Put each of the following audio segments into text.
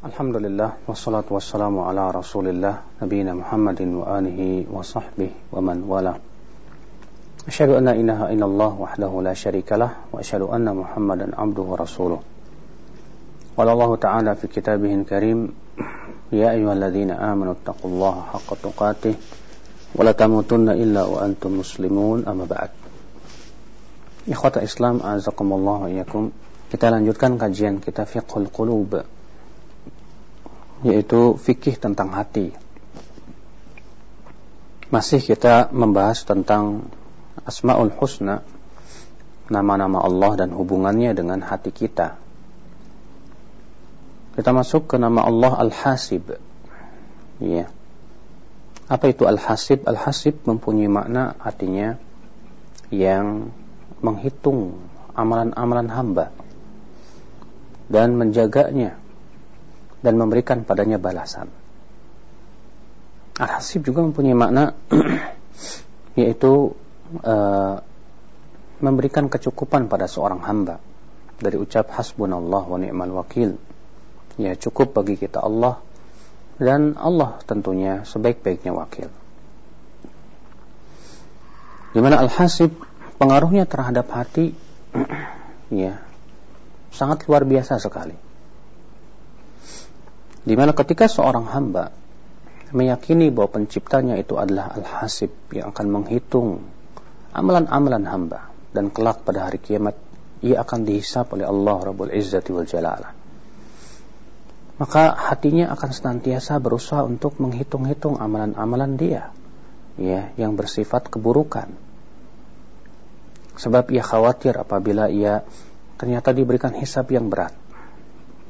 Alhamdulillah wassalatu wassalamu ala Rasulillah nabiyina Muhammadin wa alihi wa sahbihi wa man wala. Asyhadu an la ilaha illallah wahdahu la syarikalah wa asyhadu anna Muhammadan abduhu wa rasuluh. Qala Allah Ta'ala fi kitabihil karim Ya ayyuhalladzina amanu taqullaha haqqa tuqatih wa la tamutunna illa wa antum muslimun amma ba'd. Ikhwata Islam azakumullah wa iyakum. Kita lanjutkan kajian kita Fiqhul Qulub yaitu fikih tentang hati. Masih kita membahas tentang Asmaul Husna, nama-nama Allah dan hubungannya dengan hati kita. Kita masuk ke nama Allah Al-Hasib. Ya. Apa itu Al-Hasib? Al-Hasib mempunyai makna artinya yang menghitung amalan-amalan hamba dan menjaganya dan memberikan padanya balasan. Al-Hasib juga mempunyai makna yaitu uh, memberikan kecukupan pada seorang hamba dari ucap hasbunallah wa ni'mal wakil. Ya cukup bagi kita Allah dan Allah tentunya sebaik-baiknya wakil. Di mana al-hasib pengaruhnya terhadap hati ya sangat luar biasa sekali di mana ketika seorang hamba meyakini bahwa penciptanya itu adalah Al-Hasib yang akan menghitung amalan-amalan hamba dan kelak pada hari kiamat ia akan dihisap oleh Allah Rabbul Izzati wal Jalalah. Maka hatinya akan senantiasa berusaha untuk menghitung-hitung amalan-amalan dia ya yang bersifat keburukan. Sebab ia khawatir apabila ia ternyata diberikan hisap yang berat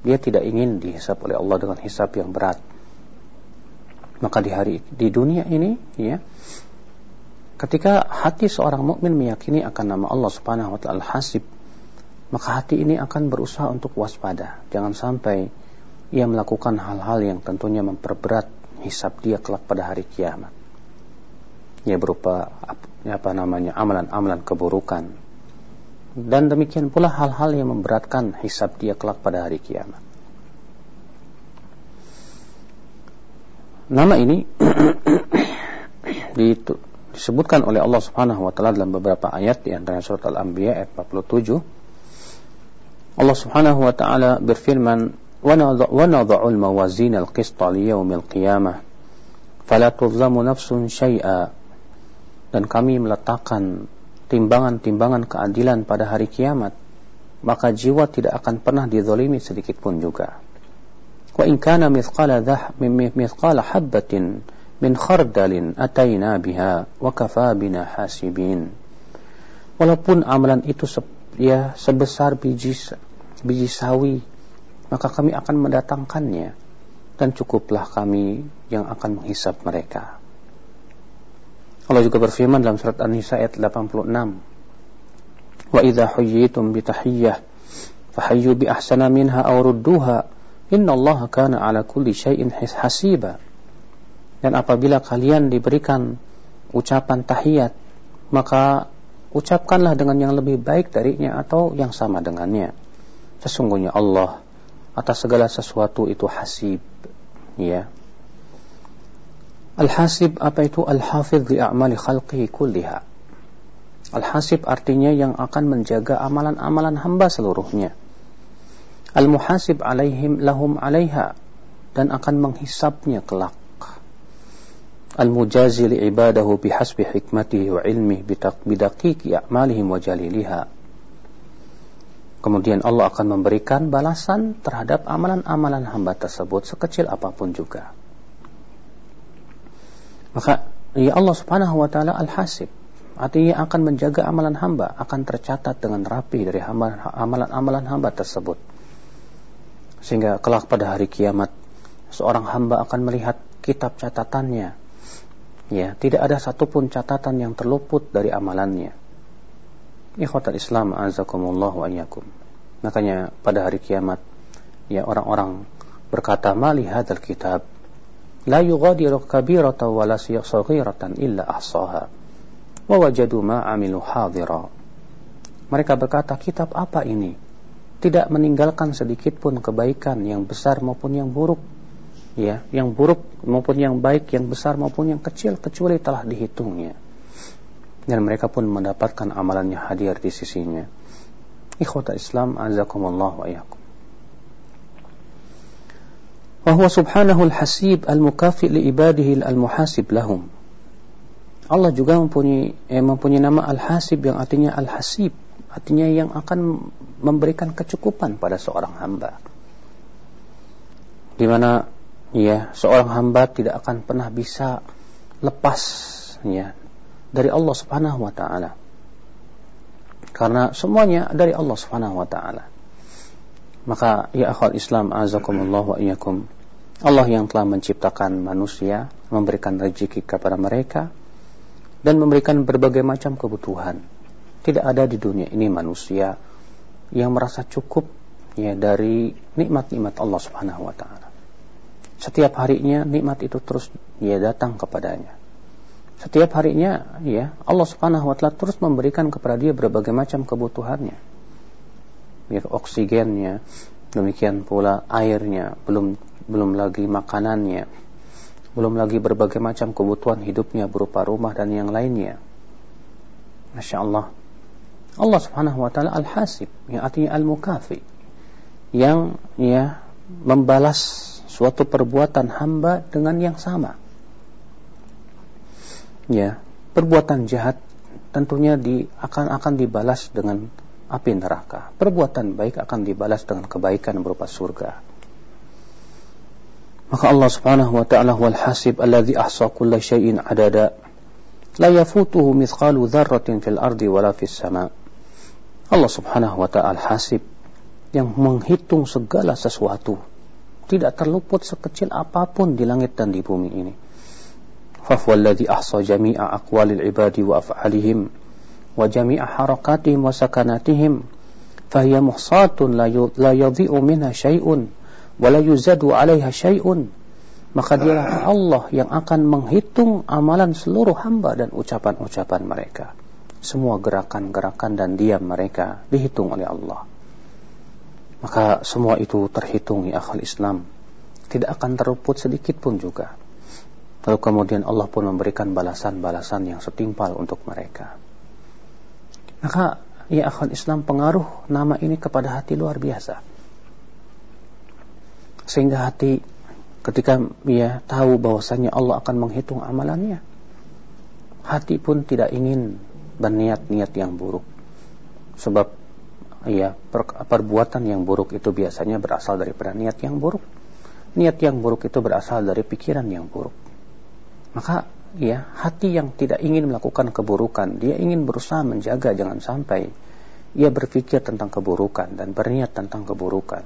dia tidak ingin dihisap oleh Allah dengan hisap yang berat. Maka di hari di dunia ini, ya, ketika hati seorang mukmin meyakini akan nama Allah Subhanahu wa taala Hasib, maka hati ini akan berusaha untuk waspada. Jangan sampai ia melakukan hal-hal yang tentunya memperberat hisap dia kelak pada hari kiamat. Ya berupa apa namanya amalan-amalan keburukan, dan demikian pula hal-hal yang memberatkan hisab dia kelak pada hari kiamat. Nama ini disebutkan oleh Allah Subhanahu wa taala dalam beberapa ayat di antara surat Al-Anbiya ayat 47. Allah Subhanahu wa taala berfirman, "Wa nadha'u al-mawazin al-qista li yaumil qiyamah, fala tuzlamu nafsun syai'a." Dan kami meletakkan timbangan-timbangan keadilan pada hari kiamat, maka jiwa tidak akan pernah dizalimi sedikit pun juga. Wa in kana mithqala mithqala habbatin min khardalin ataina biha wa kafa bina hasibin. Walaupun amalan itu ya sebesar biji biji sawi, maka kami akan mendatangkannya dan cukuplah kami yang akan menghisap mereka. Allah juga berfirman dalam surat An-Nisa ayat 86. Wa idza huyyitum bi tahiyyah fahayyu bi ahsana minha aw rudduha innallaha kana ala kulli syai'in hasiba. Dan apabila kalian diberikan ucapan tahiyat, maka ucapkanlah dengan yang lebih baik darinya atau yang sama dengannya. Sesungguhnya Allah atas segala sesuatu itu hasib. Ya. Al-hasib apa itu? Al-hafidh li a'mali khalqihi kulliha. Al-hasib artinya yang akan menjaga amalan-amalan hamba seluruhnya. Al-muhasib alaihim lahum alaiha dan akan menghisapnya kelak. Al-mujazi li ibadahu bihasbi hikmatihi wa ilmihi bidaqiqi a'malihim wa jaliliha. Kemudian Allah akan memberikan balasan terhadap amalan-amalan hamba tersebut sekecil apa pun juga. Maka ya Allah Subhanahu wa taala Al-Hasib. Artinya akan menjaga amalan hamba, akan tercatat dengan rapi dari amalan-amalan hamba tersebut. Sehingga kelak pada hari kiamat seorang hamba akan melihat kitab catatannya. Ya, tidak ada satupun catatan yang terluput dari amalannya. Ikhwatal Islam azakumullah wa iyyakum. Makanya pada hari kiamat ya orang-orang berkata, "Mali hadzal kitab?" Yughadiru kabiratan wala saghiratan illa ahsaha wa wajadu ma amilu hadira mereka berkata kitab apa ini? Tidak meninggalkan sedikit pun kebaikan yang besar maupun yang buruk ya yang buruk maupun yang baik yang besar maupun yang kecil kecuali telah dihitungnya. Dan mereka pun mendapatkan amalannya hadir di sisinya. Ikhwata Islam azakumullah wa wa huwa subhanahu al-hasib al-mukafi li ibadihi al-muhasib lahum Allah juga mempunyai eh, mempunyai nama al-hasib yang artinya al-hasib artinya yang akan memberikan kecukupan pada seorang hamba di mana ya seorang hamba tidak akan pernah bisa lepas ya dari Allah Subhanahu wa taala. Karena semuanya dari Allah Subhanahu wa taala. Maka ya akhwat Islam azakumullah wa iyyakum. Allah yang telah menciptakan manusia, memberikan rezeki kepada mereka dan memberikan berbagai macam kebutuhan. Tidak ada di dunia ini manusia yang merasa cukup ya dari nikmat-nikmat Allah Subhanahu wa taala. Setiap harinya nikmat itu terus ya datang kepadanya. Setiap harinya ya Allah Subhanahu wa taala terus memberikan kepada dia berbagai macam kebutuhannya. Ya oksigennya, demikian pula airnya, belum belum lagi makanannya, belum lagi berbagai macam kebutuhan hidupnya berupa rumah dan yang lainnya. Masya Allah. Allah Subhanahu wa taala Al-Hasib yang artinya Al-Mukafi yang ya membalas suatu perbuatan hamba dengan yang sama. Ya, perbuatan jahat tentunya di, akan akan dibalas dengan api neraka. Perbuatan baik akan dibalas dengan kebaikan berupa surga. Maka Allah Subhanahu wa taala Huwal hasib alladhi ahsa kulla syai'in adada la yafutuhu mithqalu dzarratin fil ardi wala fis sama. Allah Subhanahu wa taala hasib yang menghitung segala sesuatu tidak terluput sekecil apa pun di langit dan di bumi ini. Fa huwallazi ahsa jami'a aqwalil ibadi wa af'alihim وجميع حركاتهم وسكناتهم فهي محصاة لا يضيء منها شيء ولا يزاد عليها شيء maka dialah Allah yang akan menghitung amalan seluruh hamba dan ucapan-ucapan mereka semua gerakan-gerakan dan diam mereka dihitung oleh Allah maka semua itu terhitung ya akal Islam tidak akan terluput sedikit pun juga lalu kemudian Allah pun memberikan balasan-balasan yang setimpal untuk mereka maka ya akal Islam pengaruh nama ini kepada hati luar biasa sehingga hati ketika ia tahu bahwasanya Allah akan menghitung amalannya hati pun tidak ingin berniat-niat yang buruk sebab ya per, perbuatan yang buruk itu biasanya berasal daripada niat yang buruk. Niat yang buruk itu berasal dari pikiran yang buruk. Maka ya hati yang tidak ingin melakukan keburukan, dia ingin berusaha menjaga jangan sampai ia berpikir tentang keburukan dan berniat tentang keburukan.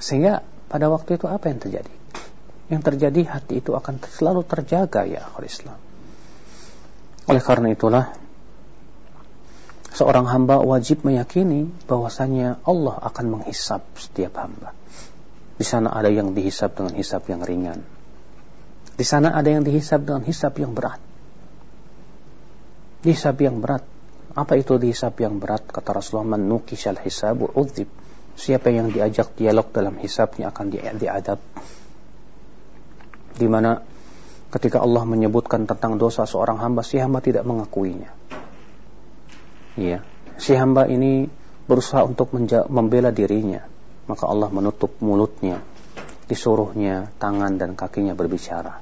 Sehingga pada waktu itu apa yang terjadi? Yang terjadi hati itu akan selalu terjaga ya Islam. Oleh karena itulah seorang hamba wajib meyakini bahwasanya Allah akan menghisap setiap hamba. Di sana ada yang dihisap dengan hisap yang ringan. Di sana ada yang dihisap dengan hisap yang berat. Hisap yang berat. Apa itu dihisap yang berat? Kata Rasulullah, "Man nukishal hisabu udzib." Siapa yang diajak dialog dalam hisapnya akan di diadab. Di mana ketika Allah menyebutkan tentang dosa seorang hamba, si hamba tidak mengakuinya ya si hamba ini berusaha untuk membela dirinya maka Allah menutup mulutnya disuruhnya tangan dan kakinya berbicara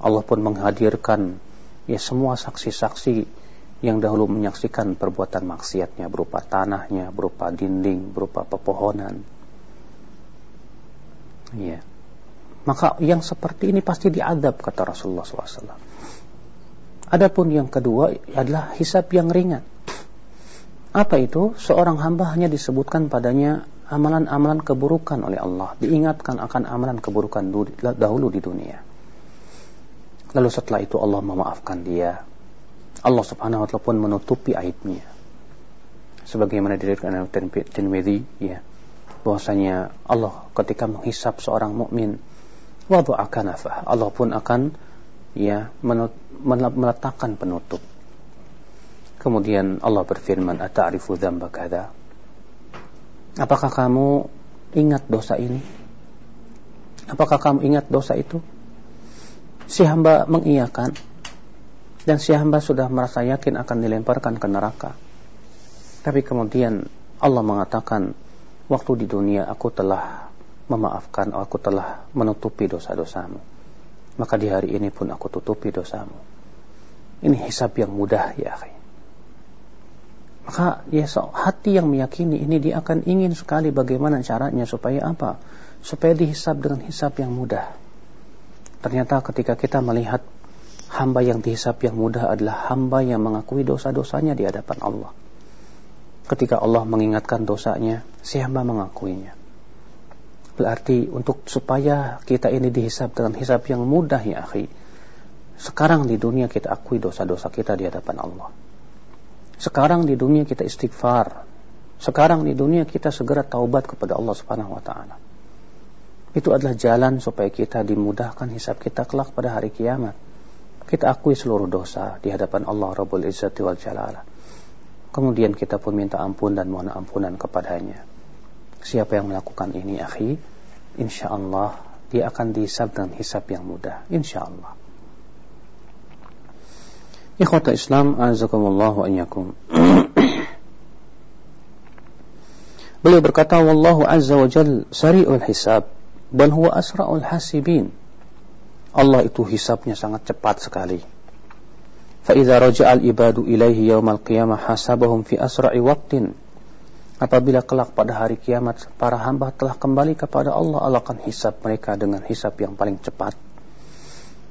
Allah pun menghadirkan ya semua saksi-saksi yang dahulu menyaksikan perbuatan maksiatnya berupa tanahnya, berupa dinding, berupa pepohonan. Ya. Maka yang seperti ini pasti diadab kata Rasulullah SAW. Adapun yang kedua adalah hisab yang ringan. Apa itu? Seorang hamba hanya disebutkan padanya amalan-amalan keburukan oleh Allah. Diingatkan akan amalan keburukan dahulu di dunia. Lalu setelah itu Allah memaafkan dia. Allah subhanahu wa ta'ala pun menutupi aibnya. Sebagaimana diriwayatkan oleh Tirmidzi ya. Bahwasanya Allah ketika menghisap seorang mukmin wadu'a kanafah. Allah pun akan ya meletakkan penutup Kemudian Allah berfirman, "Ata'rifu dzamba kadza?" Apakah kamu ingat dosa ini? Apakah kamu ingat dosa itu? Si hamba mengiyakan dan si hamba sudah merasa yakin akan dilemparkan ke neraka. Tapi kemudian Allah mengatakan, waktu di dunia aku telah memaafkan, aku telah menutupi dosa-dosamu. Maka di hari ini pun aku tutupi dosamu. Ini hisab yang mudah ya akhi. Maka so, hati yang meyakini ini dia akan ingin sekali bagaimana caranya supaya apa? Supaya dihisab dengan hisab yang mudah. Ternyata ketika kita melihat hamba yang dihisab yang mudah adalah hamba yang mengakui dosa-dosanya di hadapan Allah. Ketika Allah mengingatkan dosanya, si hamba mengakuinya. Berarti untuk supaya kita ini dihisab dengan hisab yang mudah ya akhi. Sekarang di dunia kita akui dosa-dosa kita di hadapan Allah sekarang di dunia kita istighfar. Sekarang di dunia kita segera taubat kepada Allah Subhanahu wa taala. Itu adalah jalan supaya kita dimudahkan hisab kita kelak pada hari kiamat. Kita akui seluruh dosa di hadapan Allah Rabbul Izzati wal Jalala. Kemudian kita pun minta ampun dan mohon ampunan kepadanya. Siapa yang melakukan ini, akhi, insya Allah dia akan dihisab dengan hisab yang mudah. Insya Allah. Ikhwata Islam, azakumullah anyakum. Beliau berkata, Wallahu azza wa jal sari'ul hisab, Dan huwa asra'ul hasibin. Allah itu hisabnya sangat cepat sekali. Fa'idha raja'al ibadu ilaihi yawmal qiyamah hasabahum fi asra'i waktin. Apabila kelak pada hari kiamat, para hamba telah kembali kepada Allah, Allah akan hisab mereka dengan hisab yang paling cepat.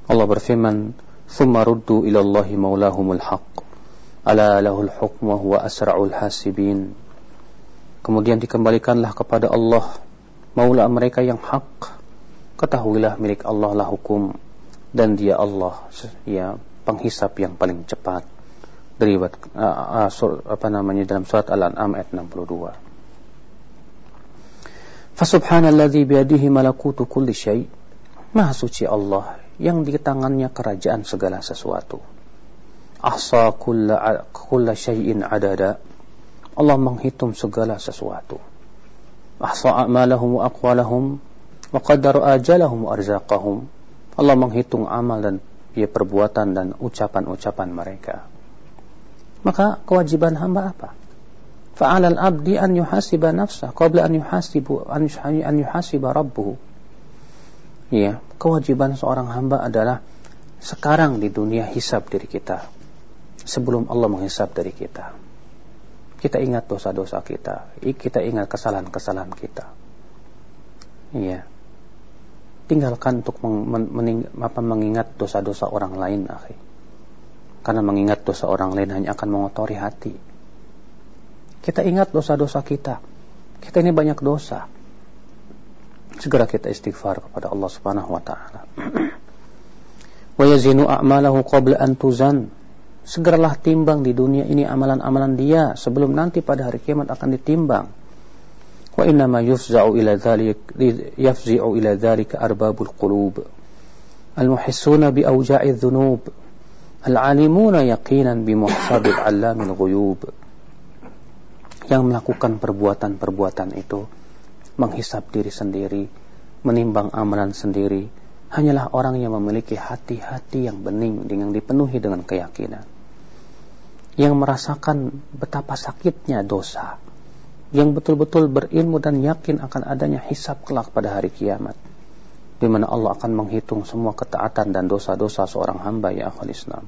Allah berfirman, ثم ردوا إلى الله مولاهم الحق ألا له الحكم وهو أسرع الحاسبين Kemudian dikembalikanlah kepada Allah Maula mereka yang hak Ketahuilah milik Allah lah hukum Dan dia Allah ya penghisap yang paling cepat dari uh, uh, sur, apa namanya dalam surat Al-An'am ayat 62. Fasubhanalladzi biyadihi malakutu kulli syai. Maha suci Allah yang di tangannya kerajaan segala sesuatu. Ahsa kulla, kulla syai'in adada. Allah menghitung segala sesuatu. Ahsa a'malahum wa aqwalahum wa qaddara ajalahum wa arzaqahum. Allah menghitung amal dan ya perbuatan dan ucapan-ucapan mereka. Maka kewajiban hamba apa? Fa'ala al-abdi an yuhasiba nafsah qabla an yuhasibu an yuhasiba rabbuhu ya kewajiban seorang hamba adalah sekarang di dunia hisab diri kita sebelum Allah menghisab dari kita. Kita ingat dosa-dosa kita kita ingat kesalahan-kesalahan kita. Iya. Tinggalkan untuk mengingat dosa-dosa orang lain akhi. Karena mengingat dosa orang lain hanya akan mengotori hati. Kita ingat dosa-dosa kita. Kita ini banyak dosa segera kita istighfar kepada Allah Subhanahu wa taala. Wa yazinu a'malahu qabla an tuzan. Segeralah timbang di dunia ini amalan-amalan dia sebelum nanti pada hari kiamat akan ditimbang. Wa inna ma yufza'u ila dhalik yafzi'u ila dhalika arbabul qulub. Al-muhissuna bi awja'i dhunub. Al-alimuna yaqinan bi muhsabil 'allamil ghuyub. Yang melakukan perbuatan-perbuatan itu menghisap diri sendiri, menimbang amalan sendiri, hanyalah orang yang memiliki hati-hati yang bening dengan dipenuhi dengan keyakinan. Yang merasakan betapa sakitnya dosa, yang betul-betul berilmu dan yakin akan adanya hisap kelak pada hari kiamat, di mana Allah akan menghitung semua ketaatan dan dosa-dosa seorang hamba ya akhul Islam.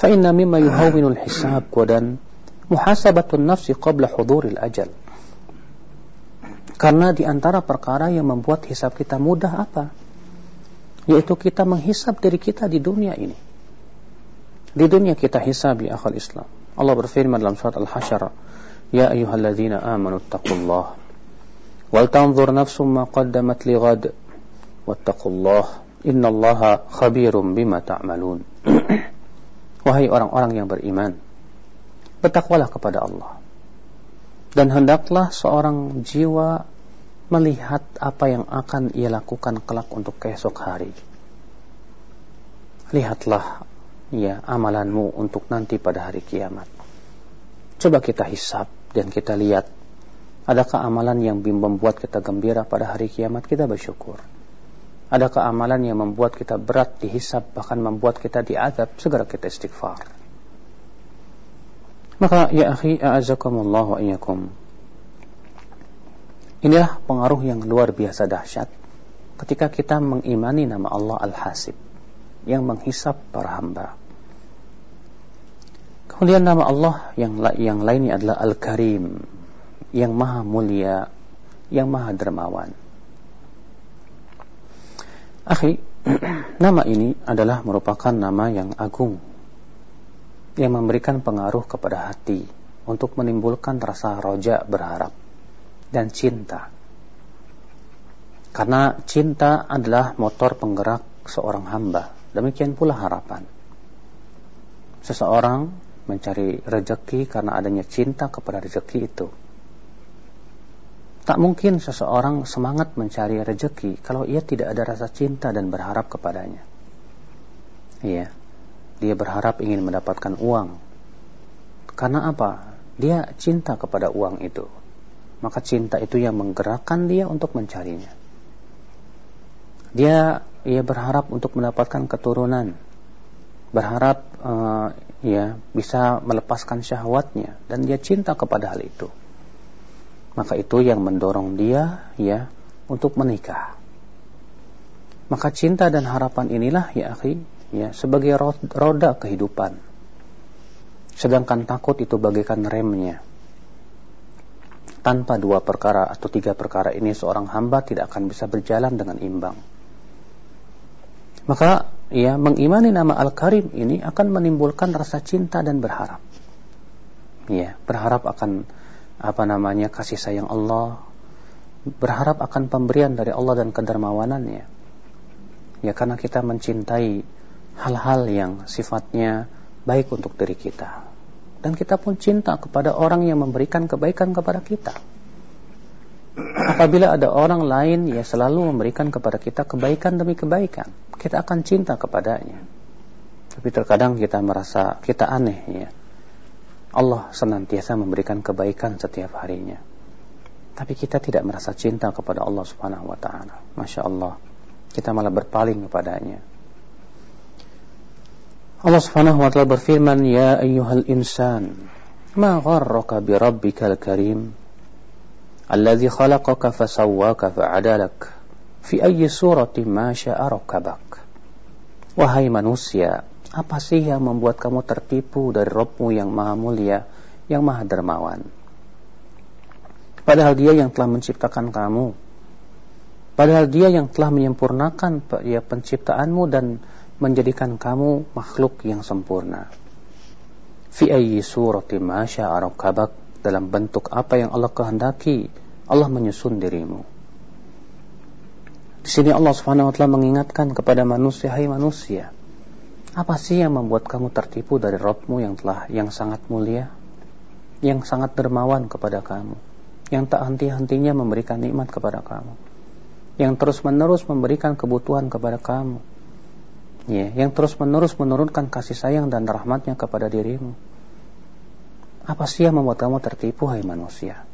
Mimma yuhawwinul hisab dan muhasabatun nafsi qabla huduril ajal. Karena di antara perkara yang membuat hisab kita mudah apa? Yaitu kita menghisab diri kita di dunia ini. Di dunia kita hisab ya akhal Islam. Allah berfirman dalam surat Al-Hasyr, "Ya ayyuhalladzina amanu taqullah wal tanzur nafsum ma qaddamat lighad wattaqullah innallaha khabirum bima ta'malun." Wahai orang-orang yang beriman, bertakwalah kepada Allah dan hendaklah seorang jiwa melihat apa yang akan ia lakukan kelak untuk keesok hari. Lihatlah ya amalanmu untuk nanti pada hari kiamat. Coba kita hisap dan kita lihat Adakah amalan yang membuat kita gembira pada hari kiamat? Kita bersyukur. Adakah amalan yang membuat kita berat dihisap bahkan membuat kita diadab? Segera kita istighfar. Maka ya akhi, a'azakumullah wa iyyakum. Inilah pengaruh yang luar biasa dahsyat ketika kita mengimani nama Allah Al-Hasib yang menghisap para hamba. Kemudian nama Allah yang yang lainnya adalah Al-Karim, yang maha mulia, yang maha dermawan. Akhi, nama ini adalah merupakan nama yang agung yang memberikan pengaruh kepada hati untuk menimbulkan rasa roja berharap dan cinta. Karena cinta adalah motor penggerak seorang hamba, demikian pula harapan. Seseorang mencari rezeki karena adanya cinta kepada rezeki itu. Tak mungkin seseorang semangat mencari rezeki kalau ia tidak ada rasa cinta dan berharap kepadanya. Iya, dia berharap ingin mendapatkan uang. Karena apa? Dia cinta kepada uang itu. Maka cinta itu yang menggerakkan dia untuk mencarinya. Dia ia berharap untuk mendapatkan keturunan. Berharap uh, ya bisa melepaskan syahwatnya dan dia cinta kepada hal itu maka itu yang mendorong dia ya untuk menikah maka cinta dan harapan inilah ya akhi ya sebagai roda kehidupan sedangkan takut itu bagaikan remnya tanpa dua perkara atau tiga perkara ini seorang hamba tidak akan bisa berjalan dengan imbang maka ya mengimani nama Al-Karim ini akan menimbulkan rasa cinta dan berharap. Ya, berharap akan apa namanya kasih sayang Allah, berharap akan pemberian dari Allah dan kedermawanannya. Ya karena kita mencintai hal-hal yang sifatnya baik untuk diri kita. Dan kita pun cinta kepada orang yang memberikan kebaikan kepada kita. Apabila ada orang lain ya selalu memberikan kepada kita kebaikan demi kebaikan, kita akan cinta kepadanya. Tapi terkadang kita merasa kita aneh ya. Allah senantiasa memberikan kebaikan setiap harinya. Tapi kita tidak merasa cinta kepada Allah Subhanahu wa taala. Masya Allah. Kita malah berpaling kepadanya. Allah Subhanahu wa taala berfirman, "Ya ayyuhal insan, ma gharraka bi rabbikal karim allazi khalaqaka fa sawwaka fa 'adalak fi ayyi surati ma syaa'a rakabak." Wahai manusia, apa sih yang membuat kamu tertipu dari Rabbmu yang Maha Mulia, yang Maha Dermawan? Padahal Dia yang telah menciptakan kamu. Padahal Dia yang telah menyempurnakan ya penciptaanmu dan menjadikan kamu makhluk yang sempurna. Fi ayyi surati ma dalam bentuk apa yang Allah kehendaki Allah menyusun dirimu di sini Allah Subhanahu wa taala mengingatkan kepada manusia hai manusia apa sih yang membuat kamu tertipu dari Rabbmu yang telah yang sangat mulia yang sangat dermawan kepada kamu yang tak henti-hentinya memberikan nikmat kepada kamu yang terus-menerus memberikan kebutuhan kepada kamu ya, yang terus-menerus menurunkan kasih sayang dan rahmatnya kepada dirimu apa sih yang membuat kamu tertipu hai manusia?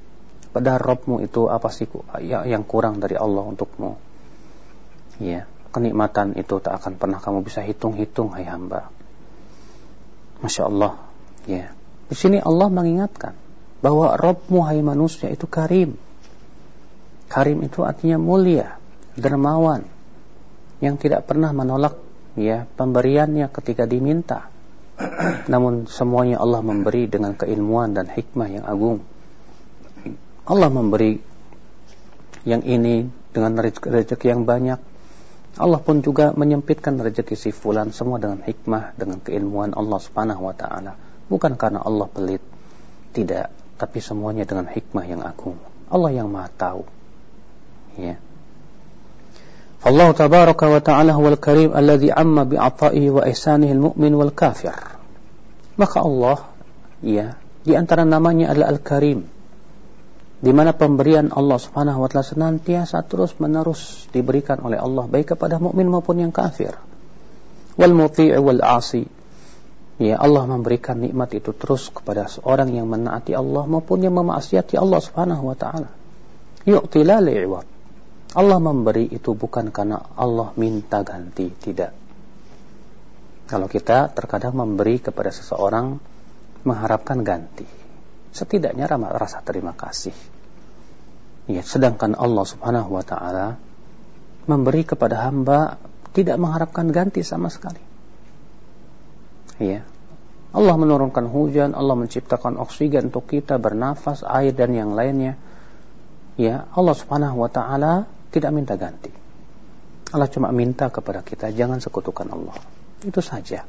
Padahal Robmu itu apa sih ya, yang kurang dari Allah untukmu? Ya, kenikmatan itu tak akan pernah kamu bisa hitung-hitung hai hamba. Masya Allah. Ya. Di sini Allah mengingatkan bahwa Robmu hai manusia itu karim. Karim itu artinya mulia, dermawan, yang tidak pernah menolak ya pemberiannya ketika diminta namun semuanya Allah memberi dengan keilmuan dan hikmah yang agung. Allah memberi yang ini dengan rezeki yang banyak. Allah pun juga menyempitkan rezeki si fulan semua dengan hikmah, dengan keilmuan Allah Subhanahu wa taala. Bukan karena Allah pelit, tidak, tapi semuanya dengan hikmah yang agung. Allah yang Maha tahu. Ya. Allah tabaraka wa ta'ala huwal karim alladhi amma bi'ata'ihi wa ihsanihi al-mu'min wal kafir. Maka Allah ya, di antara namanya adalah Al-Karim. Di mana pemberian Allah Subhanahu wa taala senantiasa terus-menerus diberikan oleh Allah baik kepada mukmin maupun yang kafir. Wal muti'i wal 'asi. Ya Allah memberikan nikmat itu terus kepada seorang yang menaati Allah maupun yang memaksiati Allah Subhanahu wa taala. Yu'ti la li'wad. Allah memberi itu bukan karena Allah minta ganti, tidak. Kalau kita terkadang memberi kepada seseorang mengharapkan ganti, setidaknya rasa terima kasih. Ya, sedangkan Allah Subhanahu wa taala memberi kepada hamba tidak mengharapkan ganti sama sekali. Ya. Allah menurunkan hujan, Allah menciptakan oksigen untuk kita bernafas, air dan yang lainnya. Ya, Allah Subhanahu wa taala tidak minta ganti. Allah cuma minta kepada kita jangan sekutukan Allah. Itu saja.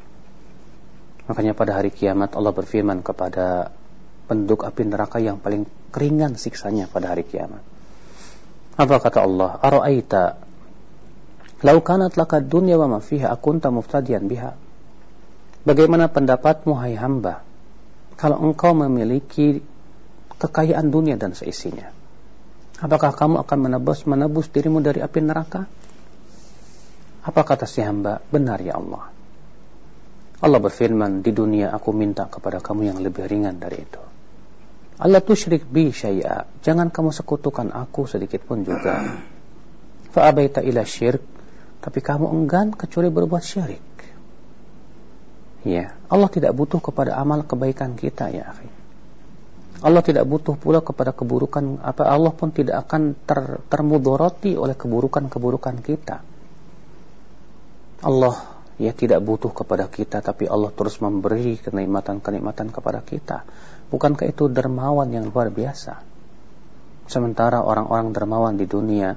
Makanya pada hari kiamat Allah berfirman kepada penduduk api neraka yang paling keringan siksanya pada hari kiamat. Apa kata Allah? Ara'aita Lau kanat laka dunya wa ma fiha akunta muftadiyan biha. Bagaimana pendapatmu hai hamba kalau engkau memiliki kekayaan dunia dan seisinya? Apakah kamu akan menebus menebus dirimu dari api neraka? Apa kata si hamba? Benar ya Allah. Allah berfirman, di dunia aku minta kepada kamu yang lebih ringan dari itu. Allah tusyrik bi syai'a. Jangan kamu sekutukan aku sedikit pun juga. Fa'abaita ila syirk tapi kamu enggan kecuali berbuat syirik. Ya, Allah tidak butuh kepada amal kebaikan kita ya, akhi. Allah tidak butuh pula kepada keburukan apa Allah pun tidak akan ter, termudoroti oleh keburukan-keburukan kita. Allah ya tidak butuh kepada kita tapi Allah terus memberi kenikmatan-kenikmatan kepada kita. Bukankah itu dermawan yang luar biasa? Sementara orang-orang dermawan di dunia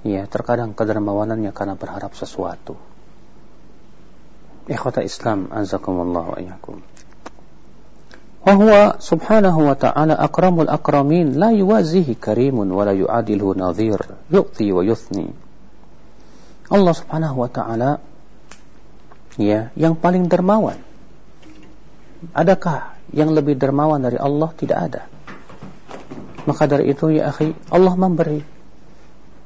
Ya, terkadang kedermawanannya karena berharap sesuatu. Ikhwata Islam, azakumullah wa iyyakum. Ta'ala akramul akramin la yuwazihi karimun wa la yu'adiluhu nadhir yu'ti wa yuthni. Allah subhanahu wa ta'ala ya, yang paling dermawan. Adakah yang lebih dermawan dari Allah? Tidak ada. Maka dari itu ya akhi, Allah memberi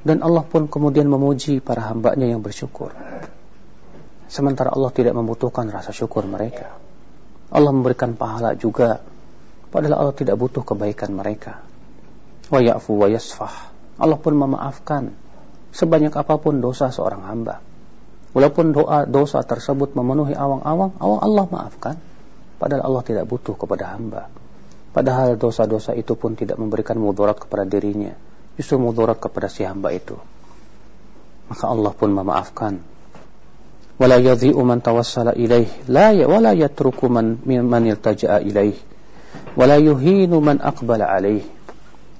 dan Allah pun kemudian memuji para hambanya yang bersyukur. Sementara Allah tidak membutuhkan rasa syukur mereka. Allah memberikan pahala juga. Padahal Allah tidak butuh kebaikan mereka. Wa ya'fu wa yasfah. Allah pun memaafkan sebanyak apa pun dosa seorang hamba. Walaupun doa dosa tersebut memenuhi awang-awang, awang Allah maafkan. Padahal Allah tidak butuh kepada hamba. Padahal dosa-dosa itu pun tidak memberikan mudarat kepada dirinya justru mudarat kepada si hamba itu maka Allah pun memaafkan yadhi'u man tawassala ilaih la ya wala yatruku man man iltaja'a ilaih wala yuhinu man aqbala alaih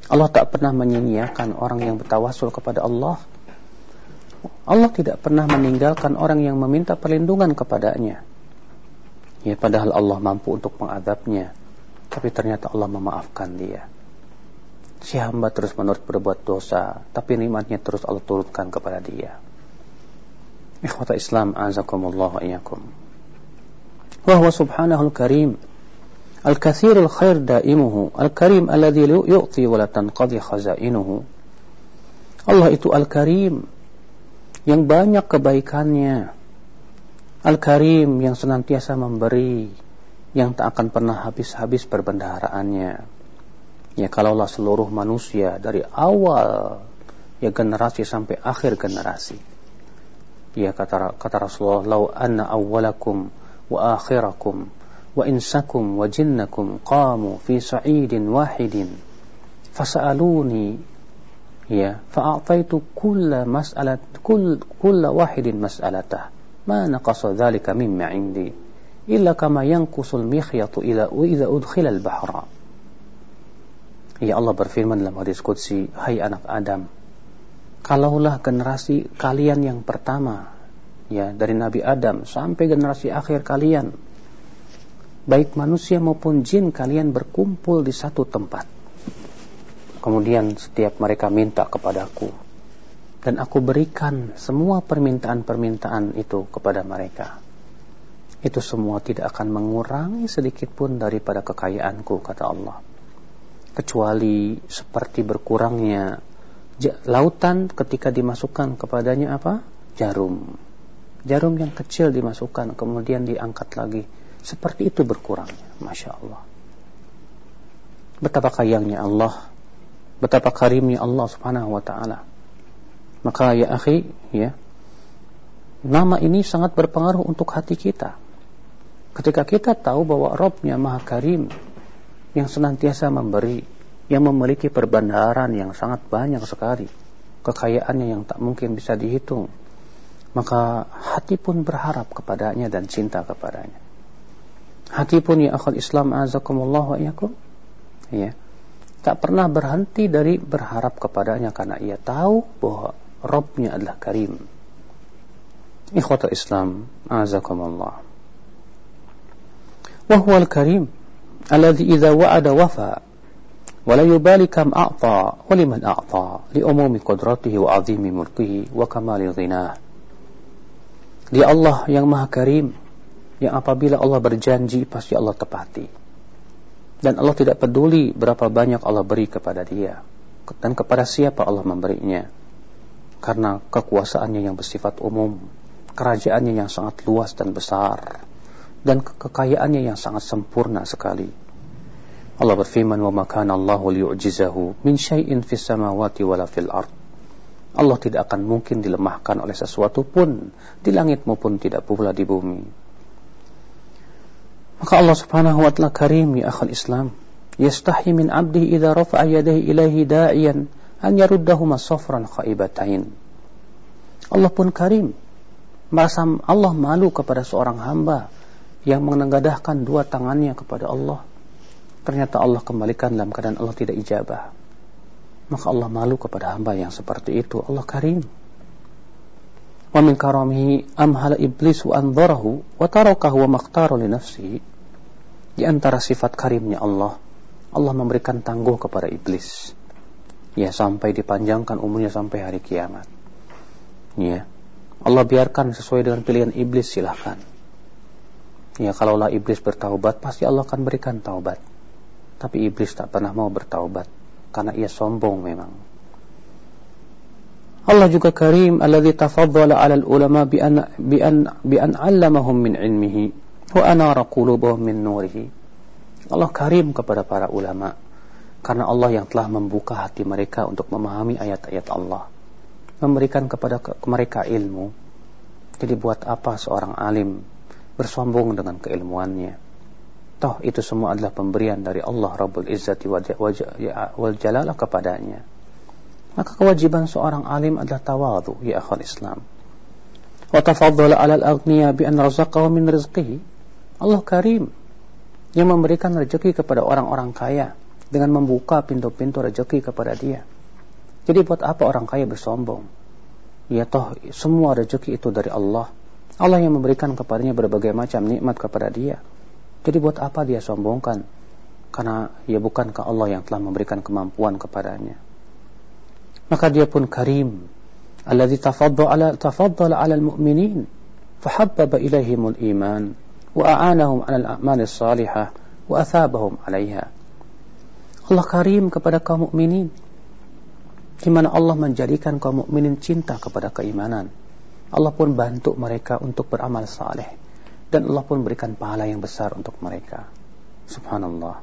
Allah tak pernah menyia-nyiakan orang yang bertawassul kepada Allah. Allah tidak pernah meninggalkan orang yang meminta perlindungan kepadanya. Ya padahal Allah mampu untuk mengadabnya. Tapi ternyata Allah memaafkan dia. Si hamba terus menerus berbuat dosa tapi nikmatnya terus Allah turunkan kepada dia ikhwata Islam azakumullah wa iyyakum wa huwa subhanahul karim الكثير الخير دائمه الكريم الذي يؤتي ولا تنقضي خزائنه Allah itu Al-Karim yang banyak kebaikannya Al-Karim yang senantiasa memberi yang tak akan pernah habis-habis perbendaharaannya ya kalaulah seluruh manusia dari awal ya generasi sampai akhir generasi Ya kata kata Rasulullah lau anna awwalakum wa akhirakum wa insakum wa jinnakum qamu fi sa'idin wahidin fas'aluni ya fa'ataitu kulla mas'alat kull kulla wahidin mas'alatah ma naqasa dhalika mimma indi illa kama yanqusul mikhyatu ila idza udkhila al-bahra Ya Allah berfirman dalam hadis Qudsi, Hai anak Adam, kalaulah generasi kalian yang pertama, ya dari Nabi Adam sampai generasi akhir kalian, baik manusia maupun jin kalian berkumpul di satu tempat. Kemudian setiap mereka minta kepadaku, dan aku berikan semua permintaan-permintaan itu kepada mereka. Itu semua tidak akan mengurangi sedikit pun daripada kekayaanku, kata Allah kecuali seperti berkurangnya lautan ketika dimasukkan kepadanya apa? jarum. Jarum yang kecil dimasukkan kemudian diangkat lagi seperti itu berkurangnya. Masya Allah. Betapa kayangnya Allah. Betapa karimnya Allah subhanahu wa ta'ala. Maka ya akhi, ya, nama ini sangat berpengaruh untuk hati kita. Ketika kita tahu bahwa Robnya Maha Karim, yang senantiasa memberi, yang memiliki perbandaran yang sangat banyak sekali, kekayaannya yang tak mungkin bisa dihitung. Maka hati pun berharap kepadanya dan cinta kepadanya. Hati pun ya akhul Islam azakumullah wa iyakum. Ya. Tak pernah berhenti dari berharap kepadanya karena ia tahu bahwa Rabbnya adalah Karim. Ikhwata Islam azakumullah. Wa huwal Karim alladhi idza wa'ada wafa' ولا يبالي كم أعطى ولمن أعطى لأموم قدرته وعظيم ملكه وكمال غناه Dia Allah yang maha karim yang apabila Allah berjanji pasti Allah tepati dan Allah tidak peduli berapa banyak Allah beri kepada dia dan kepada siapa Allah memberinya karena kekuasaannya yang bersifat umum, kerajaannya yang sangat luas dan besar, dan kekayaannya yang sangat sempurna sekali. Allah berfirman, "Wa makana Allahu liyu'jizahu min syai'in fis samawati wala fil ard." Allah tidak akan mungkin dilemahkan oleh sesuatu pun di langit maupun tidak pula di bumi. Maka Allah Subhanahu wa taala karim ya akhal Islam. Yastahi min 'abdihi idza rafa'a yadayhi ilaihi da'iyan an yaruddahuma safran khaibatain. Allah pun karim. Merasa Allah malu kepada seorang hamba yang menengadahkan dua tangannya kepada Allah. Ternyata Allah kembalikan dalam keadaan Allah tidak ijabah. Maka Allah malu kepada hamba yang seperti itu. Allah karim. Wa min karamihi amhala iblis wa anzarahu wa tarakahu wa makhtaru li nafsihi. Di antara sifat karimnya Allah, Allah memberikan tangguh kepada iblis ya sampai dipanjangkan umurnya sampai hari kiamat ya Allah biarkan sesuai dengan pilihan iblis silahkan ya kalaulah iblis bertaubat pasti Allah akan berikan taubat tapi iblis tak pernah mau bertaubat karena ia sombong memang. Allah juga karim alladzi tafaddala 'ala al-ulama bi an bi an bi an 'allamahum min ilmihi wa anara qulubahum min nurihi. Allah karim kepada para ulama karena Allah yang telah membuka hati mereka untuk memahami ayat-ayat Allah. Memberikan kepada mereka ilmu. Jadi buat apa seorang alim bersombong dengan keilmuannya toh itu semua adalah pemberian dari Allah Rabbul Izzati ya, wal Jalalah kepadanya maka kewajiban seorang alim adalah tawadhu ya akhul Islam wa tafaddala 'ala al-aghniya bi an razaqahu min rizqihi Allah karim yang memberikan rezeki kepada orang-orang kaya dengan membuka pintu-pintu rezeki kepada dia. Jadi buat apa orang kaya bersombong? Ya toh semua rezeki itu dari Allah. Allah yang memberikan kepadanya berbagai macam nikmat kepada dia. Jadi buat apa dia sombongkan? Karena ya bukankah Allah yang telah memberikan kemampuan kepadanya. Maka dia pun karim. Alladhi tafaddala ala tafaddala ala al-mu'minin fahabbaba ilaihimul iman wa a'anahum 'ala al-a'mal wa athabahum 'alayha. Allah karim kepada kaum mukminin di mana Allah menjadikan kaum mukminin cinta kepada keimanan. Allah pun bantu mereka untuk beramal saleh dan Allah pun berikan pahala yang besar untuk mereka. Subhanallah.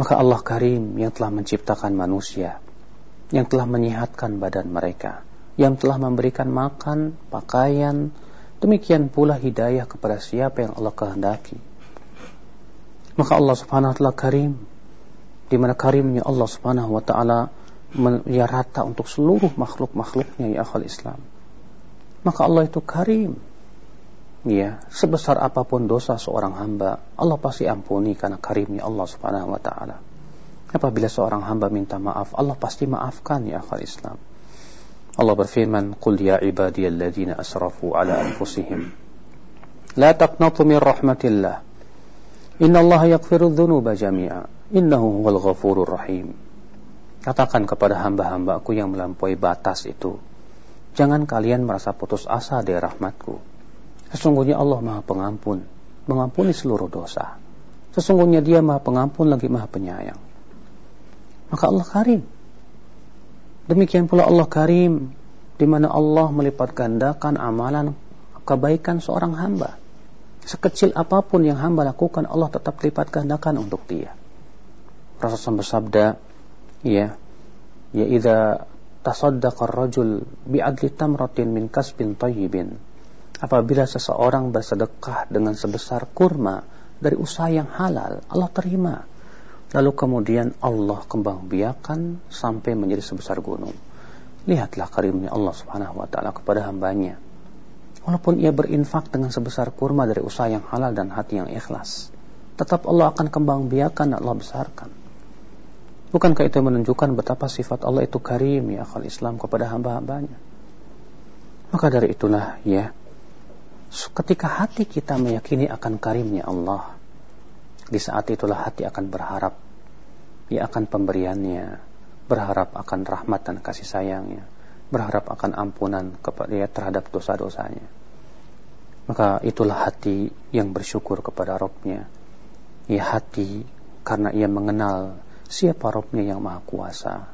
Maka Allah Karim yang telah menciptakan manusia, yang telah menyehatkan badan mereka, yang telah memberikan makan, pakaian, demikian pula hidayah kepada siapa yang Allah kehendaki. Maka Allah Subhanahu wa taala Karim di mana karimnya Allah Subhanahu wa taala ya rata untuk seluruh makhluk-makhluknya ya akal Islam. Maka Allah itu karim. Ya, sebesar apa pun dosa seorang hamba, Allah pasti ampuni karena karimnya Allah Subhanahu wa taala. Apabila seorang hamba minta maaf, Allah pasti maafkan ya akal Islam. Allah berfirman, "Qul ya ibadiyalladzina asrafu ala anfusihim la taqnatu min rahmatillah. Inna yaghfiru dhunuba jami'a." Innahu huwal ghafurur rahim. Katakan kepada hamba-hambaku yang melampaui batas itu, jangan kalian merasa putus asa dari rahmatku. Sesungguhnya Allah maha pengampun, mengampuni seluruh dosa. Sesungguhnya dia maha pengampun lagi maha penyayang. Maka Allah karim. Demikian pula Allah karim, di mana Allah melipat gandakan amalan kebaikan seorang hamba. Sekecil apa pun yang hamba lakukan, Allah tetap lipat gandakan untuk dia. Rasulullah bersabda, ya, ya idza tasaddaqa ar-rajul bi'adli tamratin min kasbin tayyibin. Apabila seseorang bersedekah dengan sebesar kurma dari usaha yang halal, Allah terima. Lalu kemudian Allah kembang biakan sampai menjadi sebesar gunung. Lihatlah karimnya Allah subhanahu wa ta'ala kepada hambanya Walaupun ia berinfak dengan sebesar kurma dari usaha yang halal dan hati yang ikhlas, tetap Allah akan kembang biakan Allah besarkan. Bukankah itu menunjukkan betapa sifat Allah itu karim ya akal Islam kepada hamba-hambanya? Maka dari itulah ya, ketika hati kita meyakini akan karimnya Allah, di saat itulah hati akan berharap ya akan pemberiannya, berharap akan rahmat dan kasih sayangnya berharap akan ampunan kepada dia terhadap dosa-dosanya. Maka itulah hati yang bersyukur kepada Robnya. Ya hati karena ia mengenal siapa Robnya yang maha kuasa.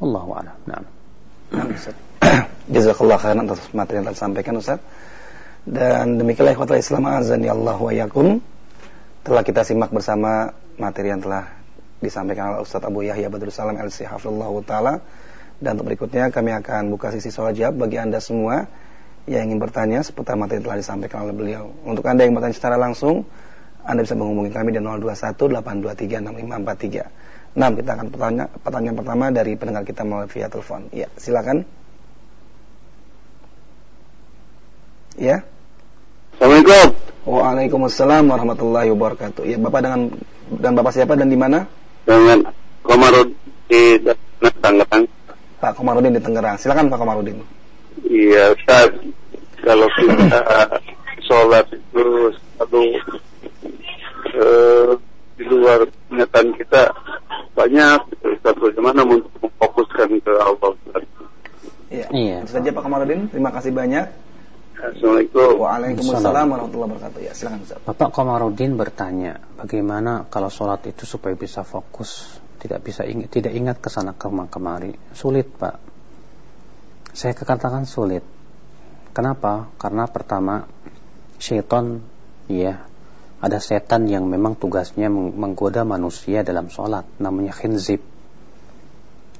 Allahu a'lam. Jazakallah khairan atas materi yang telah disampaikan Ustaz. Dan demikianlah ikhwatul Islam azan ya Allah wa yakum. Telah kita simak bersama materi yang telah disampaikan oleh Ustaz Abu Yahya Badrul Salam LC Hafizullah Ta'ala dan untuk berikutnya kami akan buka sisi soal jawab bagi Anda semua yang ingin bertanya seputar materi yang telah disampaikan oleh beliau. Untuk Anda yang bertanya secara langsung, Anda bisa menghubungi kami di 0218236543. Nah, kita akan pertanya, pertanyaan pertama dari pendengar kita melalui via telepon. Ya, silakan. Ya. Assalamualaikum. Waalaikumsalam warahmatullahi wabarakatuh. Ya, Bapak dengan dan Bapak siapa dan di mana? Dengan Komarud di Tangerang. Pak Komarudin di Tangerang. Silakan Pak Komarudin. Iya, Ustaz. Kalau kita sholat itu satu eh, di luar kenyataan kita banyak Ustaz bagaimana untuk memfokuskan ke Allah. Iya. iya. saja Pak Komarudin, terima kasih banyak. Assalamualaikum. Waalaikumsalam warahmatullahi wabarakatuh. Ya, silakan Ustaz. Bapak Komarudin bertanya, bagaimana kalau sholat itu supaya bisa fokus? tidak bisa ingat, tidak ingat ke sana kemari. Sulit, Pak. Saya katakan sulit. Kenapa? Karena pertama, syaitan, ya, ada setan yang memang tugasnya menggoda manusia dalam sholat, namanya khinzib.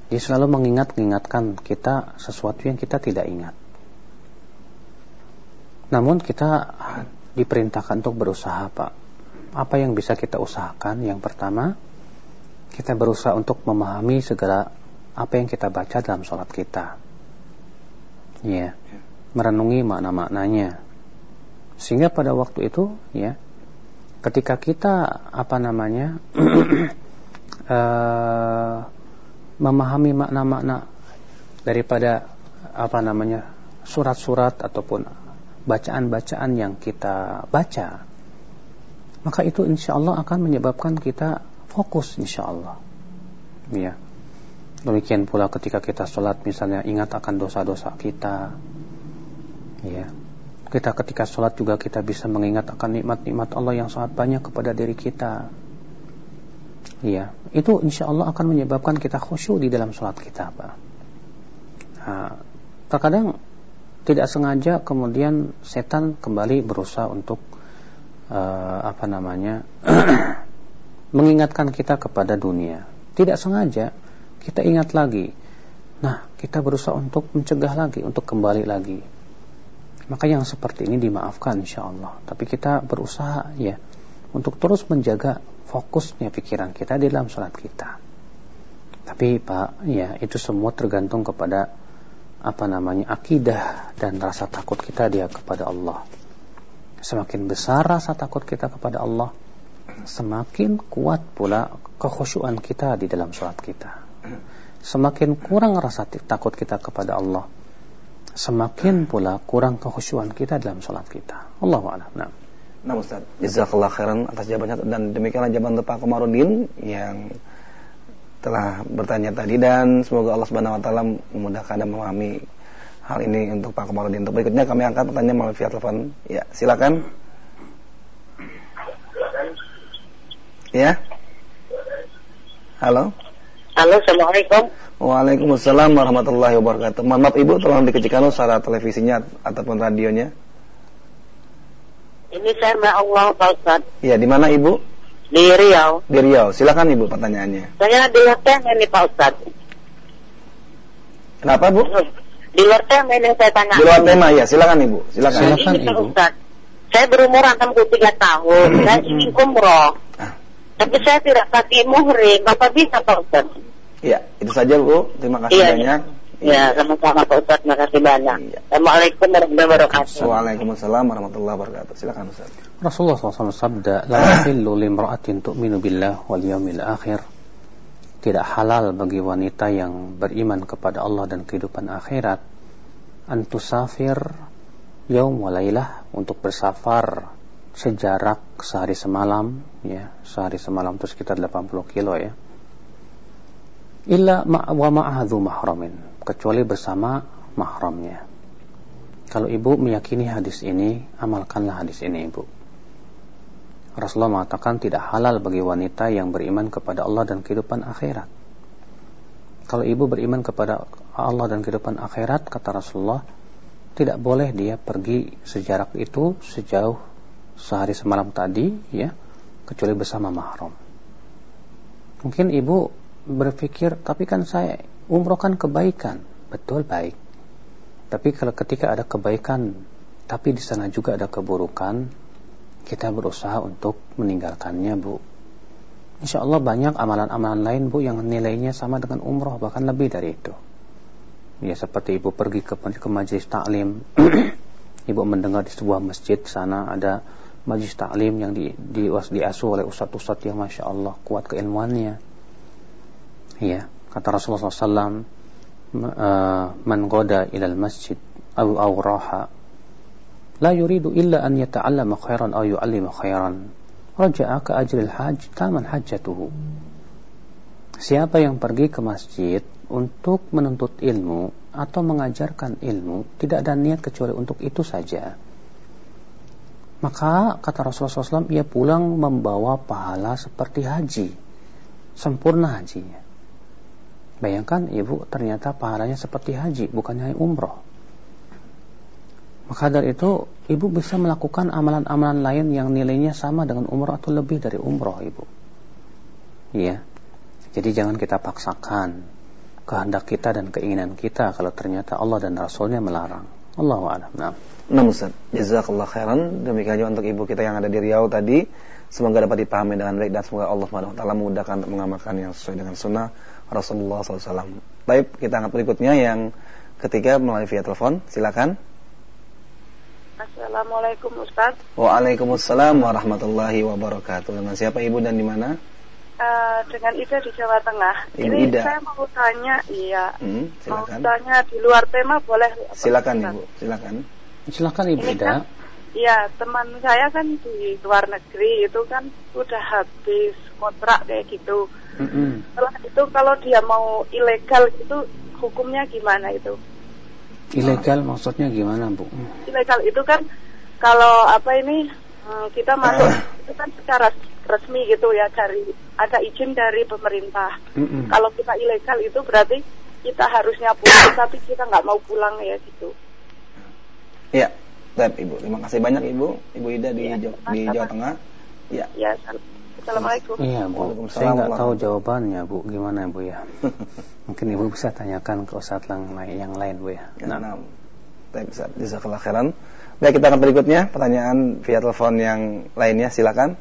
Dia selalu mengingat-ingatkan kita sesuatu yang kita tidak ingat. Namun kita diperintahkan untuk berusaha, Pak. Apa yang bisa kita usahakan? Yang pertama, kita berusaha untuk memahami segala apa yang kita baca dalam sholat kita. Ya, merenungi makna-maknanya. Sehingga pada waktu itu, ya, ketika kita apa namanya uh, memahami makna-makna daripada apa namanya surat-surat ataupun bacaan-bacaan yang kita baca, maka itu insya Allah akan menyebabkan kita fokus insya Allah ya demikian pula ketika kita sholat misalnya ingat akan dosa-dosa kita. Ya kita ketika sholat juga kita bisa mengingat akan nikmat-nikmat Allah yang sangat banyak kepada diri kita. Ya itu insya Allah akan menyebabkan kita khusyuk di dalam sholat kita Pak. Nah, terkadang tidak sengaja kemudian setan kembali berusaha untuk uh, apa namanya mengingatkan kita kepada dunia. Tidak sengaja kita ingat lagi. Nah, kita berusaha untuk mencegah lagi, untuk kembali lagi. Maka yang seperti ini dimaafkan insya Allah. Tapi kita berusaha ya untuk terus menjaga fokusnya pikiran kita di dalam sholat kita. Tapi Pak, ya itu semua tergantung kepada apa namanya akidah dan rasa takut kita dia kepada Allah. Semakin besar rasa takut kita kepada Allah, semakin kuat pula kekhusyuan kita di dalam sholat kita. Semakin kurang rasa takut kita kepada Allah, semakin pula kurang kekhusyuan kita dalam sholat kita. Allah a'lam. Nah. Nah Ustaz, jazakallah khairan atas jawabannya dan demikianlah jawaban Pak Komarudin yang telah bertanya tadi dan semoga Allah Subhanahu wa taala memudahkan dan memahami hal ini untuk Pak Komarudin. Untuk berikutnya kami angkat pertanyaan melalui via telepon. Ya, silakan. Ya. Halo. Halo, Assalamualaikum. Waalaikumsalam warahmatullahi wabarakatuh. Mohon maaf Ibu, tolong dikecilkan suara televisinya ataupun radionya. Ini saya Mbak Allah Pak Ustaz. Iya, di mana Ibu? Di Riau. Di Riau. Silakan Ibu pertanyaannya. Saya di luar tema ini Pak Ustaz. Kenapa Bu? Di luar tema ini saya tanya. Di luar tema ya, silakan Ibu. Silakan. Silakan. Ini Ibu. Ustaz. Saya berumur 63 tahun. saya ingin umroh. Ah. Tapi saya tidak pakai muhrim. Apa bisa Pak Ustaz? Iya, itu saja Bu. Terima kasih Iya, banyak. Ya, sama-sama Pak Ustaz. Terima kasih banyak. Iya. Assalamualaikum warahmatullahi wabarakatuh. Waalaikumsalam warahmatullahi wabarakatuh. Silakan Ustaz. Rasulullah SAW sabda, La yahillu limra'atin tu'minu billah wal yawmil akhir. Tidak halal bagi wanita yang beriman kepada Allah dan kehidupan akhirat antusafir yaum walailah untuk bersafar sejarak sehari semalam ya sehari semalam itu sekitar 80 kilo ya illa ma wa ma'ahadhu mahramin kecuali bersama mahramnya. Kalau ibu meyakini hadis ini amalkanlah hadis ini ibu. Rasulullah mengatakan tidak halal bagi wanita yang beriman kepada Allah dan kehidupan akhirat. Kalau ibu beriman kepada Allah dan kehidupan akhirat kata Rasulullah tidak boleh dia pergi sejarak itu sejauh sehari semalam tadi ya kecuali bersama mahram. Mungkin ibu berpikir tapi kan saya umroh kan kebaikan. Betul baik. Tapi kalau ketika ada kebaikan tapi di sana juga ada keburukan kita berusaha untuk meninggalkannya bu. Insya Allah banyak amalan-amalan lain bu yang nilainya sama dengan umroh bahkan lebih dari itu. Ya seperti ibu pergi ke, ke majelis taklim. Ibu mendengar di sebuah masjid sana ada majelis taklim yang di, di, diasuh oleh ustadz-ustadz yang masya Allah kuat keilmuannya. Ya kata Rasulullah SAW man goda ilal masjid aw aw raha la yuridu illa an yata'allama khairan aw yu'allima khairan. Raja'a ka ajril hajj taman hajjatuhu. Siapa yang pergi ke masjid untuk menuntut ilmu atau mengajarkan ilmu tidak ada niat kecuali untuk itu saja. Maka kata Rasulullah SAW ia pulang membawa pahala seperti haji sempurna hajinya bayangkan ibu ternyata pahalanya seperti haji bukan hanya umroh maka dari itu ibu bisa melakukan amalan-amalan lain yang nilainya sama dengan umroh atau lebih dari umroh ibu iya jadi jangan kita paksakan kehendak kita dan keinginan kita kalau ternyata Allah dan Rasulnya melarang. Allahu a'lam. Nah. Nah Ustaz, jazakallah khairan. Demikian juga untuk ibu kita yang ada di Riau tadi. Semoga dapat dipahami dengan baik dan semoga Allah taala memudahkan untuk mengamalkan yang sesuai dengan sunnah Rasulullah SAW. Baik, kita angkat berikutnya yang ketiga melalui via telepon. Silakan. Assalamualaikum Ustaz. Waalaikumsalam warahmatullahi wabarakatuh. Dengan siapa ibu dan di mana? Uh, dengan Ida di Jawa Tengah. Ibu Ini Ida. saya mau tanya, iya. Hmm, Mau tanya di luar tema boleh? Silakan Ustaz? ibu, silakan. Silakan Ibu Ini Ida. kan, Iya, teman saya kan di luar negeri itu kan sudah habis kontrak kayak gitu. Mm-mm. Setelah itu kalau dia mau ilegal gitu hukumnya gimana itu? Ilegal maksudnya gimana Bu? Ilegal itu kan kalau apa ini hmm, kita masuk itu kan secara resmi gitu ya dari ada izin dari pemerintah. Mm-mm. Kalau kita ilegal itu berarti kita harusnya pulang tapi kita nggak mau pulang ya gitu. Ya, baik ibu. Terima kasih banyak ibu, ibu Ida di, Jo- sama-sama. di Jawa Tengah. Ya. Ya, assalamualaikum. Iya Bu, saya nggak tahu jawabannya Bu, gimana Bu ya? Mungkin Ibu bisa tanyakan ke ustadz yang lain, yang lain Bu ya. Ya, nah. Baik, Ustaz. Jazakallah khairan. Baik, kita akan berikutnya pertanyaan via telepon yang lainnya, silakan.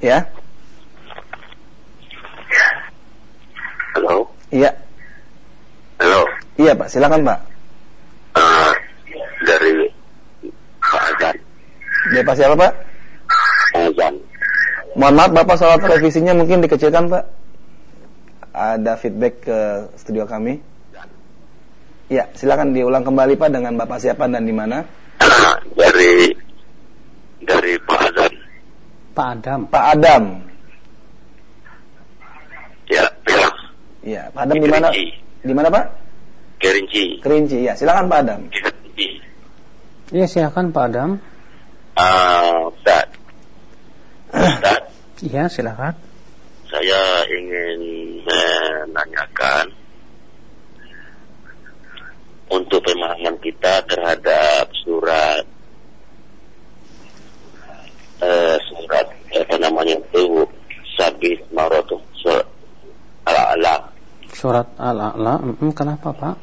Ya, Halo. iya, Halo. iya Pak, silakan Pak. Eh, dari Pak Azan. Dari Pak siapa Pak? Azan. Mohon maaf Bapak soal televisinya mungkin dikecilkan Pak. Ada feedback ke studio kami. Ya, silakan diulang kembali Pak dengan Bapak siapa dan di mana? dari dari Pak Azan. Pak Adam. Pak Adam. Ya, ya. Iya, Pak Adam di mana? Di mana Pak? Kerinci. Kerinci. Ya, silakan Pak Adam. Kerinci. Iya silakan Pak Adam. Ah, Ustaz. Iya, silakan. Saya ingin menanyakan untuk pemahaman kita terhadap surat eh, surat apa namanya itu sabit marotu surat ala ala. surat ala ala? kenapa pak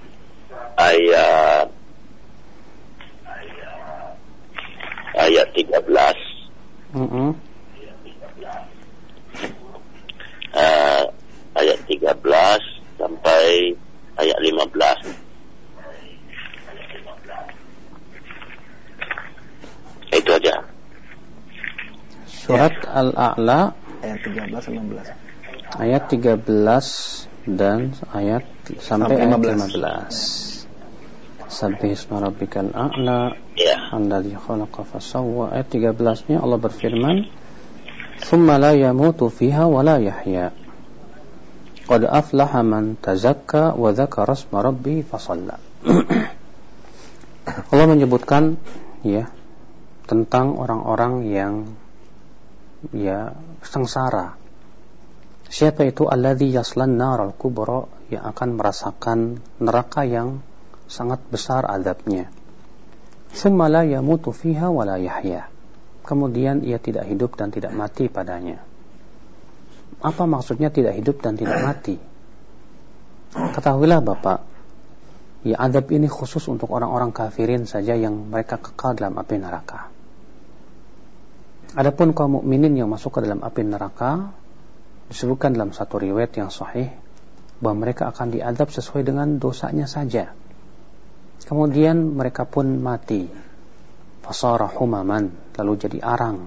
ayat Al-A'la Ayat 13 dan 16. ayat 13 dan ayat sampai, Sampai ayat 15. 15. Sabbih isma rabbikal a'la Ya. alladzi khalaqa fasawwa. Ayat 13-nya Allah berfirman, "Tsumma la yamutu fiha wa la yahya." Qad aflaha man tazakka wa dzakara isma rabbi fasalla. Allah menyebutkan ya tentang orang-orang yang ya sengsara. Siapa itu alladzi yaslan naral kubra yang akan merasakan neraka yang sangat besar adabnya. Tsumma la yamutu fiha wa. Kemudian ia tidak hidup dan tidak mati padanya. Apa maksudnya tidak hidup dan tidak mati? Ketahuilah Bapak, ya adab ini khusus untuk orang-orang kafirin saja yang mereka kekal dalam api neraka. Adapun kaum mukminin yang masuk ke dalam api neraka disebutkan dalam satu riwayat yang sahih bahwa mereka akan diadab sesuai dengan dosanya saja. Kemudian mereka pun mati. Fasara humaman, lalu jadi arang.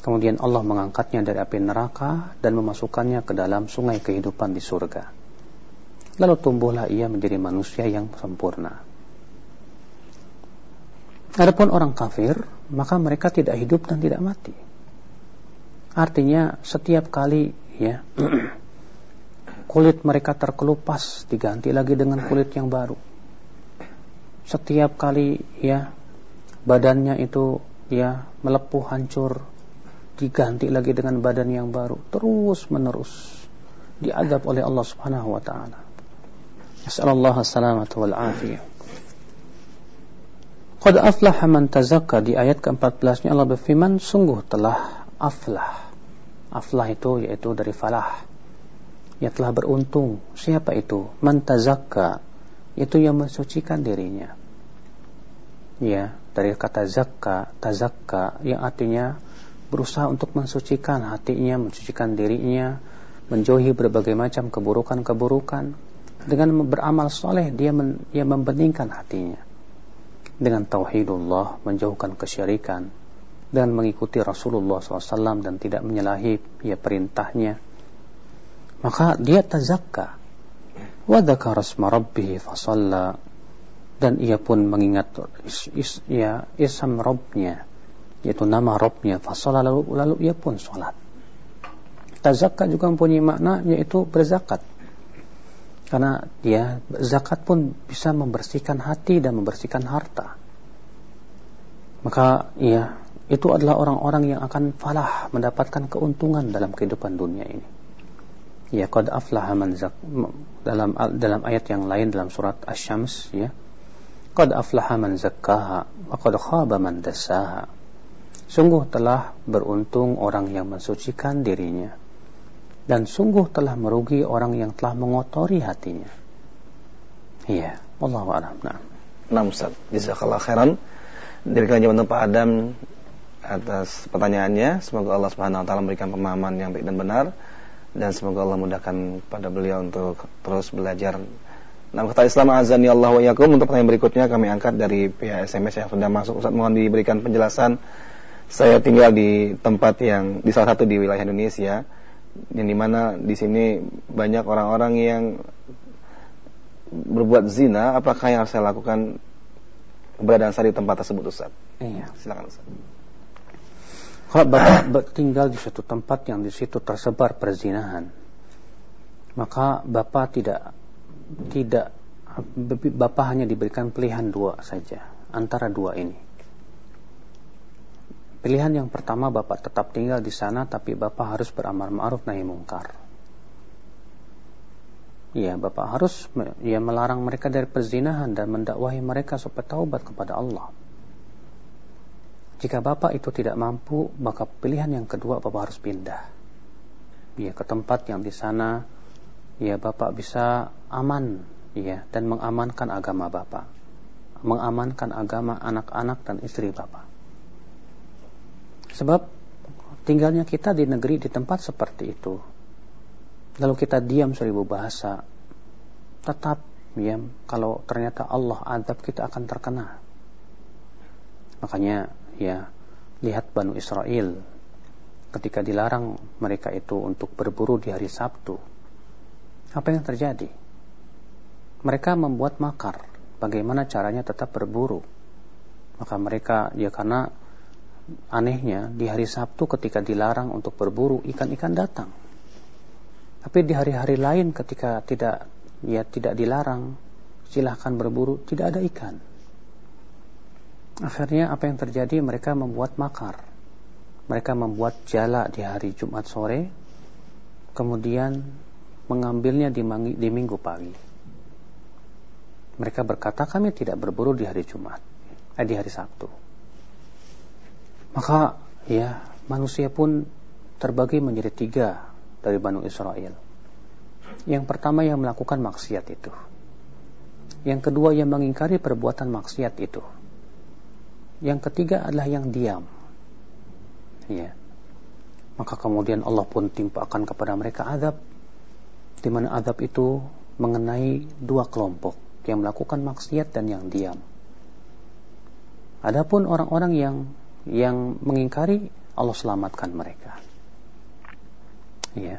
Kemudian Allah mengangkatnya dari api neraka dan memasukkannya ke dalam sungai kehidupan di surga. Lalu tumbuhlah ia menjadi manusia yang sempurna. Adapun orang kafir, maka mereka tidak hidup dan tidak mati. Artinya setiap kali ya kulit mereka terkelupas diganti lagi dengan kulit yang baru. Setiap kali ya badannya itu ya melepuh hancur diganti lagi dengan badan yang baru terus menerus diadab oleh Allah Subhanahu wa taala. Salamata wal afiyah. Qad aflaha man tazakka di ayat ke-14-nya Allah berfirman sungguh telah aflah. Aflah itu yaitu dari falah. Ya telah beruntung. Siapa itu? Man tazakka. Itu yang mensucikan dirinya. Ya, dari kata zakka, tazakka yang artinya berusaha untuk mensucikan hatinya, mensucikan dirinya, menjauhi berbagai macam keburukan-keburukan. Dengan beramal soleh dia men, dia membeningkan hatinya dengan tauhidullah, menjauhkan kesyirikan, dan mengikuti Rasulullah SAW dan tidak menyalahi ya perintahnya, maka dia tazakka. Wa dzakara asma rabbih fasalla dan ia pun mengingat is, is, ya isam Rabbnya yaitu nama Rabbnya fasalla lalu, lalu ia pun sholat. Tazakka juga mempunyai makna yaitu berzakat karena dia zakat pun bisa membersihkan hati dan membersihkan harta. Maka ya itu adalah orang-orang yang akan falah mendapatkan keuntungan dalam kehidupan dunia ini. Ya qad aflaha man zak dalam dalam ayat yang lain dalam surat Asy-Syams ya. Qad aflaha man zakkaha wa qad khaba man dassaha. Sungguh telah beruntung orang yang mensucikan dirinya dan sungguh telah merugi orang yang telah mengotori hatinya. Iya, Allah a'lam. Nah. Ustaz. Jazakallah khairan. Dari jawaban Pak Adam atas pertanyaannya. Semoga Allah Subhanahu wa taala memberikan pemahaman yang baik dan benar dan semoga Allah mudahkan pada beliau untuk terus belajar. Nah, kata Islam azan ya Allah wa yakum untuk pertanyaan berikutnya kami angkat dari pihak SMS yang sudah masuk. Ustaz mohon diberikan penjelasan. Saya tinggal di tempat yang di salah satu di wilayah Indonesia yang di mana di sini banyak orang-orang yang berbuat zina, apakah yang harus saya lakukan keberadaan saya di tempat tersebut Ustaz? Iya. Silakan Ustaz. Kalau Bapak tinggal di suatu tempat yang di situ tersebar perzinahan, maka Bapak tidak tidak Bapak hanya diberikan pilihan dua saja antara dua ini. Pilihan yang pertama Bapak tetap tinggal di sana tapi Bapak harus beramar ma'ruf nahi mungkar. Ya, Bapak harus ya melarang mereka dari perzinahan dan mendakwahi mereka supaya taubat kepada Allah. Jika Bapak itu tidak mampu, maka pilihan yang kedua Bapak harus pindah. Ya, ke tempat yang di sana ya Bapak bisa aman ya dan mengamankan agama Bapak, mengamankan agama anak-anak dan istri Bapak. Sebab tinggalnya kita di negeri di tempat seperti itu. Lalu kita diam seribu bahasa, tetap ya kalau ternyata Allah adab kita akan terkena. Makanya ya lihat Banu Israel ketika dilarang mereka itu untuk berburu di hari Sabtu. Apa yang terjadi? Mereka membuat makar bagaimana caranya tetap berburu. Maka mereka ya karena anehnya di hari Sabtu ketika dilarang untuk berburu ikan-ikan datang. Tapi di hari-hari lain ketika tidak ya tidak dilarang silahkan berburu tidak ada ikan. Akhirnya apa yang terjadi mereka membuat makar. Mereka membuat jala di hari Jumat sore kemudian mengambilnya di, di minggu pagi. Mereka berkata kami tidak berburu di hari Jumat, eh, di hari Sabtu. Maka ya manusia pun terbagi menjadi tiga dari Banu Israel. Yang pertama yang melakukan maksiat itu. Yang kedua yang mengingkari perbuatan maksiat itu. Yang ketiga adalah yang diam. Ya. Maka kemudian Allah pun timpakan kepada mereka azab di mana azab itu mengenai dua kelompok yang melakukan maksiat dan yang diam. Adapun orang-orang yang yang mengingkari Allah selamatkan mereka. Ya.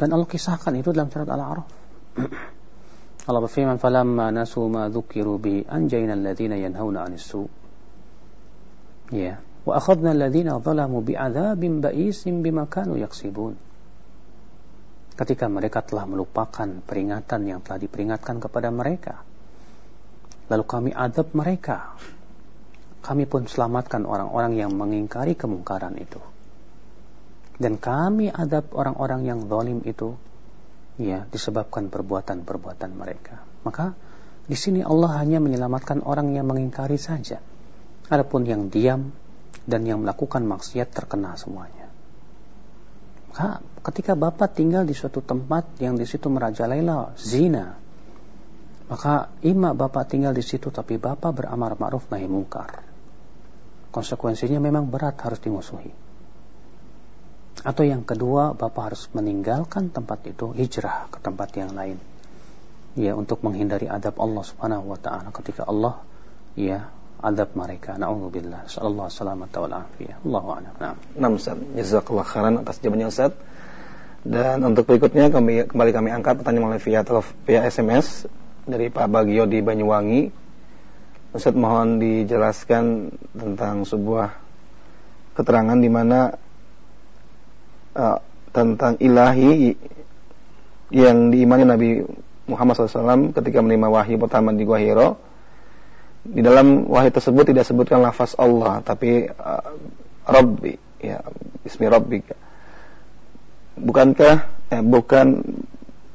Dan Allah kisahkan itu dalam surat Al-A'raf. Allah berfirman, "Falamma nasu ma dzukiru bi anjayna alladziina yanhauna 'anis su." Ya. Wa akhadna alladziina zalamu bi'adzabin ba'isin bima kanu yaksibun. Ketika mereka telah melupakan peringatan yang telah diperingatkan kepada mereka, lalu kami adab mereka. Kami pun selamatkan orang-orang yang mengingkari kemungkaran itu dan kami adab orang-orang yang zalim itu ya disebabkan perbuatan-perbuatan mereka. Maka di sini Allah hanya menyelamatkan orang yang mengingkari saja. Adapun yang diam dan yang melakukan maksiat terkena semuanya. Maka ketika Bapak tinggal di suatu tempat yang di situ merajalela zina, maka ima Bapak tinggal di situ tapi Bapak beramar ma'ruf nahi mungkar. Konsekuensinya memang berat harus dimusuhi. Atau yang kedua, Bapak harus meninggalkan tempat itu, hijrah ke tempat yang lain. Ya, untuk menghindari adab Allah Subhanahu wa taala ketika Allah ya adab mereka. Nauzubillah. Sallallahu selamat wal afiyah. Allahu a'lam. Naam Ustaz. Jazakallah khairan atas jawabannya Ustaz. Dan untuk berikutnya kami kembali kami angkat pertanyaan melalui via via SMS dari Pak Bagio di Banyuwangi. Ustaz mohon dijelaskan tentang sebuah keterangan di mana uh, tentang ilahi yang diimani Nabi Muhammad SAW ketika menerima wahyu pertama di Gua Hiro. Di dalam wahyu tersebut tidak sebutkan lafaz Allah, tapi uh, Rabbi, ya, Bismi Rabbi. Bukankah, eh, bukan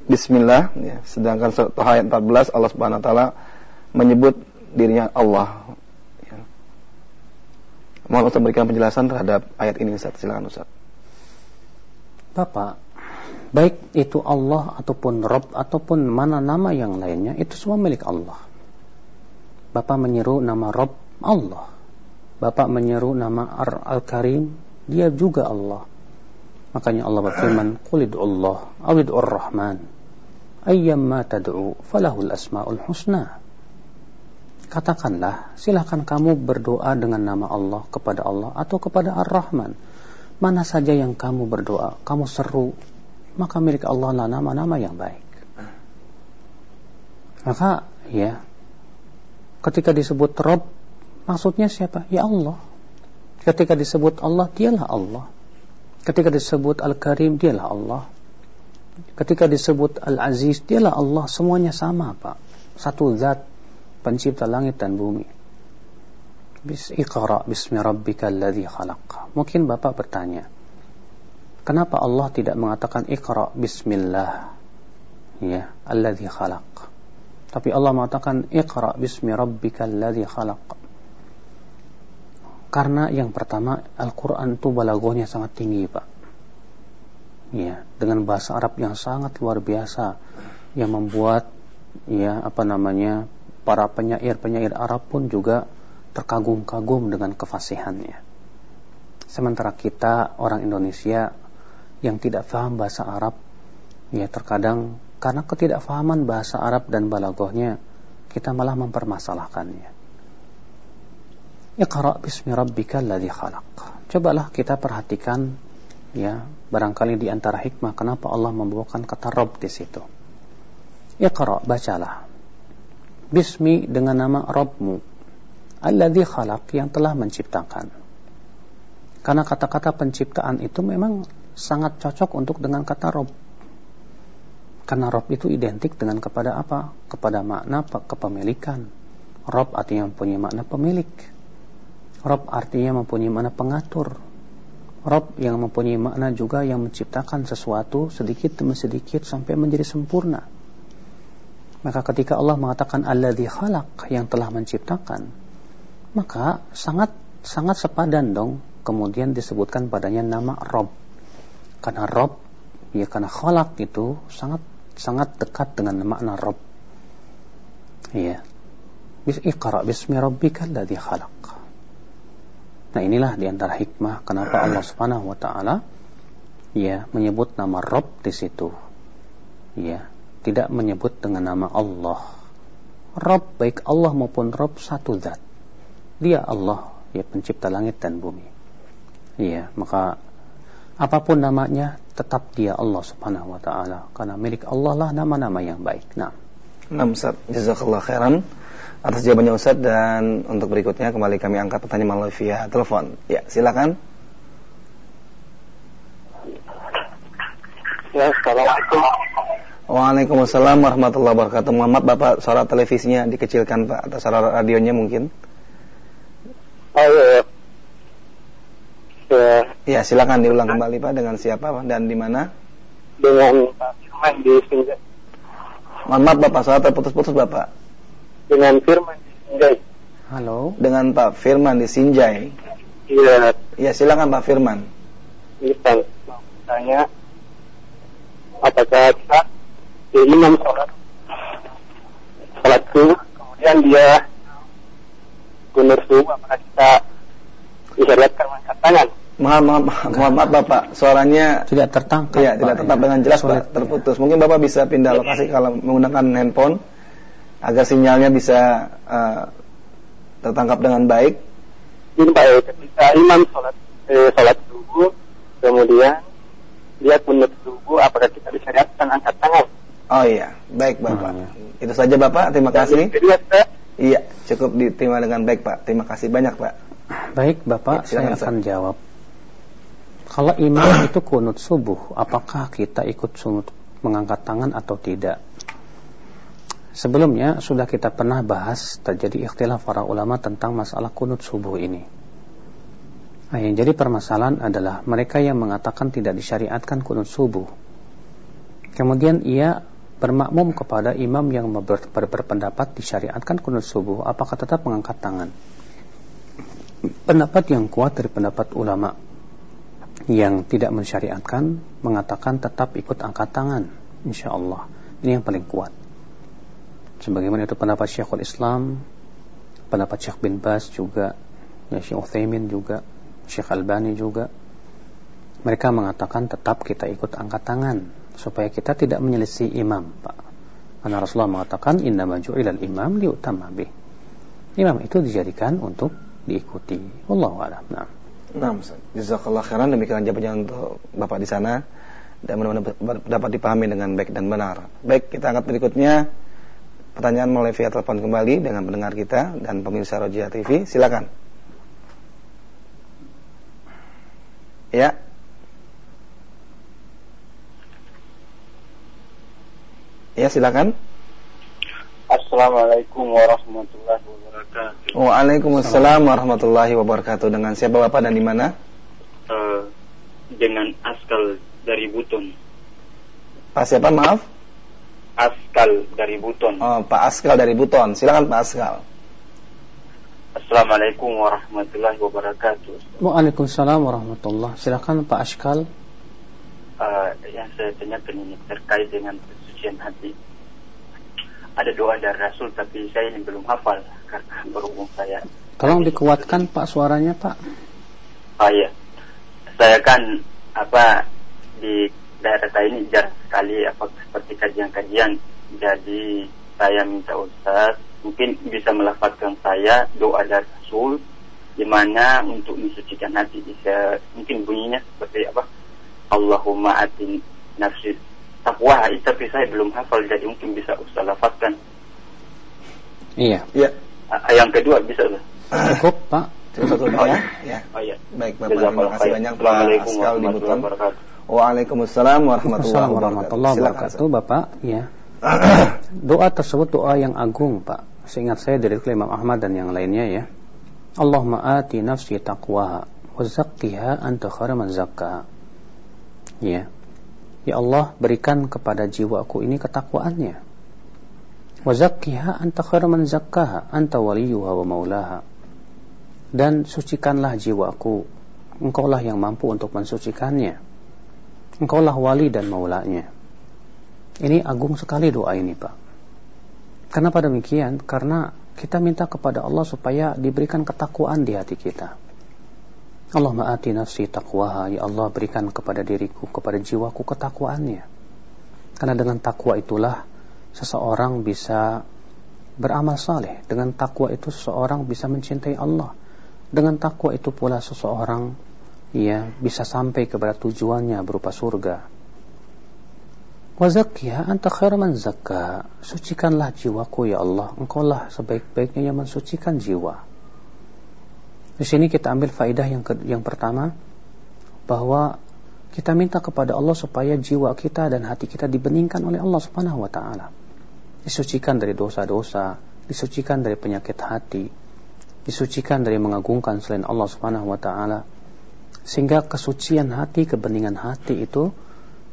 Bismillah, ya, sedangkan ayat 14 Allah Subhanahu Wa Taala menyebut dirinya Allah. Ya. Mohon Ustaz berikan penjelasan terhadap ayat ini Ustaz. Silakan Ustaz. Bapak, baik itu Allah ataupun Rob ataupun mana nama yang lainnya, itu semua milik Allah. Bapak menyeru nama Rob Allah. Bapak menyeru nama Ar-Al-Karim, dia juga Allah. Makanya Allah berfirman, Qulid Allah, awid'ur Rahman, ayyamma tad'u, falahul asma'ul husna. Katakanlah, silahkan kamu berdoa dengan nama Allah kepada Allah atau kepada Ar-Rahman Mana saja yang kamu berdoa, kamu seru, maka milik Allah lah nama-nama yang baik. Maka ya, ketika disebut Rob, maksudnya siapa? Ya Allah. Ketika disebut Allah, dialah Allah. Ketika disebut Al-Karim, dialah Allah. Ketika disebut Al-Aziz, dialah Allah. Semuanya sama, Pak. Satu zat pencipta langit dan bumi. Iqra bismi rabbika alladhi khalaq. Mungkin Bapak bertanya, kenapa Allah tidak mengatakan Iqra bismillah? Ya, alladhi khalaq. Tapi Allah mengatakan Iqra bismi rabbika alladhi khalaq. Karena yang pertama Al-Quran itu balagonya sangat tinggi Pak. Ya, dengan bahasa Arab yang sangat luar biasa. yang membuat ya apa namanya para penyair-penyair Arab pun juga terkagum-kagum dengan kefasihannya. Sementara kita orang Indonesia yang tidak paham bahasa Arab, ya terkadang karena ketidakfahaman bahasa Arab dan balagohnya, kita malah mempermasalahkannya. Iqra bismi rabbika alladhi khalaq. Cobalah kita perhatikan ya, barangkali di antara hikmah kenapa Allah membawakan kata Rabb di situ. Iqra, bacalah. Bismi dengan nama Rabbmu. Alladhi khalaq yang telah menciptakan. Karena kata-kata penciptaan itu memang sangat cocok untuk dengan kata Rabb. Karena Rob itu identik dengan kepada apa? Kepada makna kepemilikan. Rob artinya mempunyai makna pemilik. Rob artinya mempunyai makna pengatur. Rob yang mempunyai makna juga yang menciptakan sesuatu sedikit demi sedikit sampai menjadi sempurna. Maka ketika Allah mengatakan alladzi khalaq yang telah menciptakan, maka sangat sangat sepadan dong kemudian disebutkan padanya nama Rob. Karena Rob ya karena khalaq itu sangat sangat dekat dengan makna Rabb. Iya. Bis iqra bismi rabbikal ladzi khalaq. Nah, inilah di antara hikmah kenapa Allah Subhanahu wa taala ya menyebut nama Rabb di situ. Ya, tidak menyebut dengan nama Allah. Rabb baik Allah maupun Rabb satu zat. Dia Allah, ya pencipta langit dan bumi. Iya, maka apa pun namanya tetap dia Allah Subhanahu wa taala karena milik Allah lah nama-nama yang baik. Nah. Nah, Ustaz, jazakallah khairan atas jawabannya Ustaz dan untuk berikutnya kembali kami angkat pertanyaan melalui via telepon. Ya, silakan. Ya, Assalamualaikum. Waalaikumsalam warahmatullahi wabarakatuh. Muhammad Bapak suara televisinya dikecilkan Pak atau suara radionya mungkin. Oh iya. Ya, ya silakan diulang kembali Pak dengan siapa Pak dan di mana? Dengan Pak Firman di Sinjai. Mohon maaf Bapak, suara terputus-putus Bapak. Dengan Firman di Sinjai. Halo. Dengan Pak Firman di Sinjai. Iya. Ya silakan Pak Firman. Ini Pak, tanya apakah imam sholat sholat subuh kemudian dia kunur subuh apakah kita disyariatkan mengangkat tangan. Mohon maaf, mohon maaf Bapak, suaranya tidak tertangkap. Iya, tidak tetap dengan jelas Pak, terputus. Mungkin Bapak bisa pindah lokasi kalau menggunakan handphone agar sinyalnya bisa uh, tertangkap dengan baik. Ini Pak, ya, ketika imam sholat eh, sholat subuh, kemudian dia kunut subuh, apakah kita disyariatkan angkat tangan? Oh iya, baik Bapak. Hmm. Itu saja Bapak, terima kasih. Iya, cukup diterima dengan baik Pak. Terima kasih banyak Pak. Baik Bapak, ya, saya akan jawab. Kalau imam itu kunut subuh, apakah kita ikut sunut mengangkat tangan atau tidak? Sebelumnya sudah kita pernah bahas terjadi ikhtilaf para ulama tentang masalah kunut subuh ini. Nah, yang jadi permasalahan adalah mereka yang mengatakan tidak disyariatkan kunut subuh. Kemudian ia bermakmum kepada imam yang ber ber berpendapat disyariatkan kunut subuh, apakah tetap mengangkat tangan? pendapat yang kuat dari pendapat ulama yang tidak mensyariatkan mengatakan tetap ikut angkat tangan insya Allah. Ini yang paling kuat. Sebagaimana itu pendapat Syekhul Islam pendapat Syekh bin Bas juga ya Syekh Uthaymin juga Syekh Albani juga. Mereka mengatakan tetap kita ikut angkat tangan supaya kita tidak menyelisih imam Pak karena Rasulullah mengatakan inna maju'ilal imam liutama bih imam itu dijadikan untuk diikuti. Wallahu a'lam. Nah. Nah, jazakallah khairan demikian jawabannya untuk Bapak di sana dan mudah-mudahan dapat dipahami dengan baik dan benar. Baik, kita angkat berikutnya pertanyaan melalui via telepon kembali dengan pendengar kita dan pemirsa Rojia TV. Silakan. Ya. Ya, silakan. Assalamualaikum warahmatullahi wabarakatuh. Waalaikumsalam warahmatullahi wabarakatuh. Dengan siapa Bapak dan di mana? Uh, dengan Askal dari Buton. Pak siapa maaf? Askal dari Buton. Oh, Pak Askal dari Buton. Silakan Pak Askal. Assalamualaikum warahmatullahi wabarakatuh. Waalaikumsalam warahmatullahi. Silakan Pak Askal. Uh, yang saya tanyakan ini terkait dengan kesucian hati. ada doa dari Rasul tapi saya ini belum hafal karena berhubung saya Tolong dikuatkan Pak suaranya Pak. oh iya saya kan apa di daerah saya ini jarang sekali apa seperti kajian-kajian jadi saya minta Ustaz mungkin bisa melafatkan saya doa dari Rasul di mana untuk mensucikan hati bisa mungkin bunyinya seperti apa Allahumma atin nafsi takwa tapi saya belum hafal jadi mungkin bisa Ustaz lafazkan Iya. Iya. Ah, yang kedua bisa Ustaz Cukup Pak. Cukup satu ya. Ya. oh iya Baik Bapak, terima kasih banyak Pak Askal di wabarakatuh Waalaikumsalam warahmatullahi wabarakatuh. Bapak. Ya. Doa tersebut doa yang agung Pak. Seingat saya dari Imam Ahmad dan yang lainnya ya. Allahumma ati nafsi taqwaha wa zakkiha anta khairu man zakkaha. Ya. Ya Allah, berikan kepada jiwaku ini ketakwaannya. Wa zakkiha anta anta waliyuha wa maulaha. Dan sucikanlah jiwaku. Engkaulah yang mampu untuk mensucikannya. Engkaulah wali dan maulanya. Ini agung sekali doa ini, Pak. Kenapa demikian? Karena kita minta kepada Allah supaya diberikan ketakwaan di hati kita. Allah ma'ati nafsi taqwaha. Ya Allah berikan kepada diriku, kepada jiwaku ketakwaannya. Karena dengan takwa itulah seseorang bisa beramal saleh. Dengan takwa itu seseorang bisa mencintai Allah. Dengan takwa itu pula seseorang ya bisa sampai kepada tujuannya berupa surga. Wa zakkiha anta khairu man zakka. Sucikanlah jiwaku ya Allah. Engkaulah sebaik-baiknya yang mensucikan jiwa. Di sini kita ambil faidah yang yang pertama bahwa kita minta kepada Allah supaya jiwa kita dan hati kita dibeningkan oleh Allah Subhanahu wa taala. Disucikan dari dosa-dosa, disucikan dari penyakit hati, disucikan dari mengagungkan selain Allah Subhanahu wa taala. Sehingga kesucian hati, kebeningan hati itu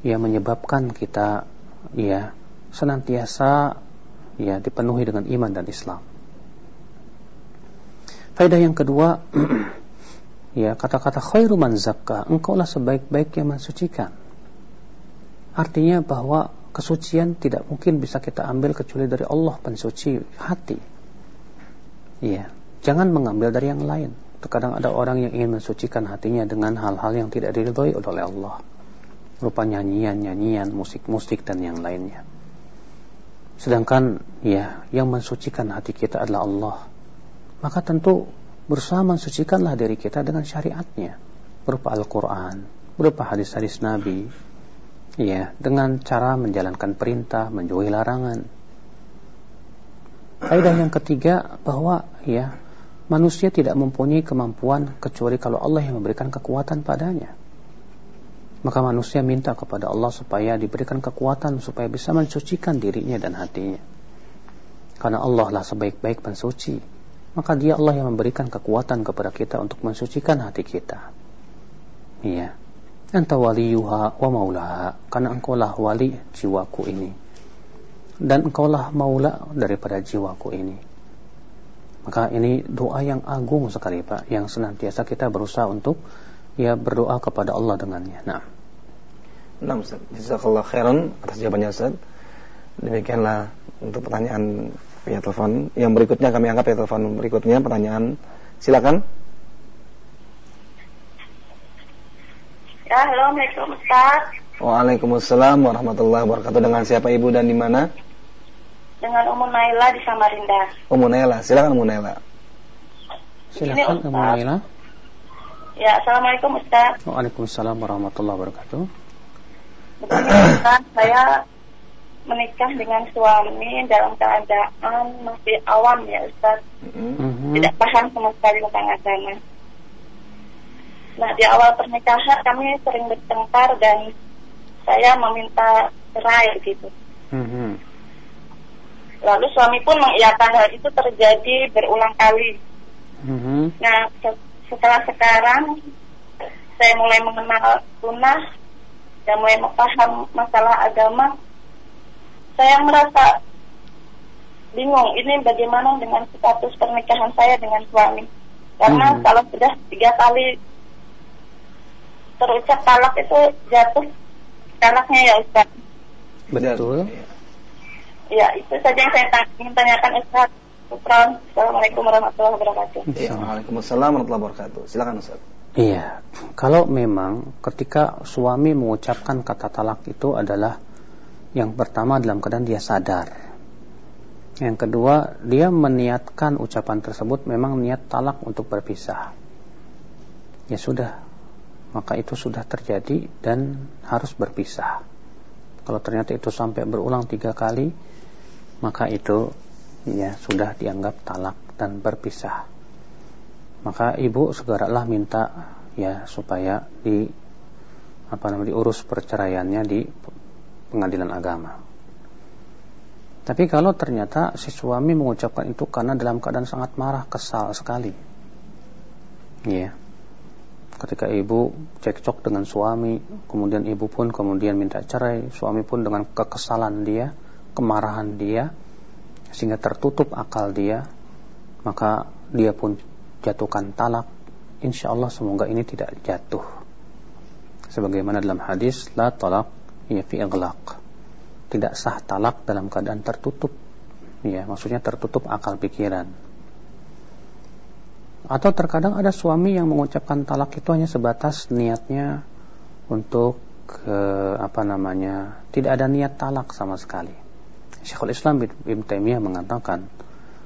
ya menyebabkan kita ya senantiasa ya dipenuhi dengan iman dan Islam. Faedah yang kedua ya kata-kata khairu man zakka, engkaulah sebaik-baik yang mensucikan. Artinya bahwa kesucian tidak mungkin bisa kita ambil kecuali dari Allah pensuci hati. Iya, jangan mengambil dari yang lain. Terkadang ada orang yang ingin mensucikan hatinya dengan hal-hal yang tidak diridhoi oleh Allah. Berupa nyanyian-nyanyian, musik-musik dan yang lainnya. Sedangkan ya, yang mensucikan hati kita adalah Allah. Maka tentu berusaha mensucikanlah diri kita dengan syariatnya. Berupa Al-Quran, berupa hadis-hadis Nabi. Ya, dengan cara menjalankan perintah, menjauhi larangan. Kaidah yang ketiga bahwa ya manusia tidak mempunyai kemampuan kecuali kalau Allah yang memberikan kekuatan padanya. Maka manusia minta kepada Allah supaya diberikan kekuatan supaya bisa mensucikan dirinya dan hatinya. Karena Allah lah sebaik-baik pensuci. Maka dia Allah yang memberikan kekuatan kepada kita untuk mensucikan hati kita. Iya. Anta waliyuha wa maulaha. Karena engkaulah wali jiwaku ini. Dan engkaulah maula daripada jiwaku ini. Maka ini doa yang agung sekali Pak, yang senantiasa kita berusaha untuk ya berdoa kepada Allah dengannya. Nah. Nah, Ustaz. Jazakallah khairan atas jawabannya Ustaz. Demikianlah untuk pertanyaan via telepon. Yang berikutnya kami angkat via telepon berikutnya pertanyaan. Silakan. Ya, halo, Assalamualaikum Ustaz. Waalaikumsalam warahmatullahi wabarakatuh. Dengan siapa Ibu dan di mana? Dengan Umu Naila di Samarinda. Ummu Naila. Silakan Ummu Naila. Silakan. Ummu Naila. Ya, Assalamualaikum Ustaz. Waalaikumsalam warahmatullahi wabarakatuh. Begini Ustaz, saya menikah dengan suami dalam keadaan masih awam ya Ustaz. Mm-mm. Mhm. Tidak paham sama sekali tentang agama. Nah, di awal pernikahan kami sering bertengkar dan saya meminta cerai gitu. Mhm. Lalu suami pun mengiyakan hal itu terjadi berulang kali. Mhm. Nah, se- setelah sekarang saya mulai mengenal sunnah dan mulai paham masalah agama, saya merasa bingung ini bagaimana dengan status pernikahan saya dengan suami. Karena Hmm. kalau sudah tiga kali terucap talak itu jatuh talaknya ya Ustaz. Betul. Ya, itu saja yang saya ingin tanyakan Ustaz. Assalamualaikum warahmatullahi wabarakatuh. Ya, Waalaikumsalam warahmatullahi wabarakatuh. Silakan Ustaz. Iya, kalau memang ketika suami mengucapkan kata talak itu adalah yang pertama dalam keadaan dia sadar. Yang kedua, dia meniatkan ucapan tersebut memang niat talak untuk berpisah. Ya sudah, maka itu sudah terjadi dan harus berpisah. Kalau ternyata itu sampai berulang tiga kali, maka itu ya sudah dianggap talak dan berpisah maka ibu segeralah minta ya supaya di apa namanya diurus perceraiannya di pengadilan agama. Tapi kalau ternyata si suami mengucapkan itu karena dalam keadaan sangat marah, kesal sekali. Ya. Ketika ibu cekcok dengan suami, kemudian ibu pun kemudian minta cerai, suami pun dengan kekesalan dia, kemarahan dia, sehingga tertutup akal dia, maka dia pun jatuhkan talak, insya Allah semoga ini tidak jatuh. Sebagaimana dalam hadis, la talak ya fi iglaq. Tidak sah talak dalam keadaan tertutup. Ya, maksudnya tertutup akal pikiran. Atau terkadang ada suami yang mengucapkan talak itu hanya sebatas niatnya untuk ke, apa namanya tidak ada niat talak sama sekali. Syekhul Islam Ibn Taimiyah mengatakan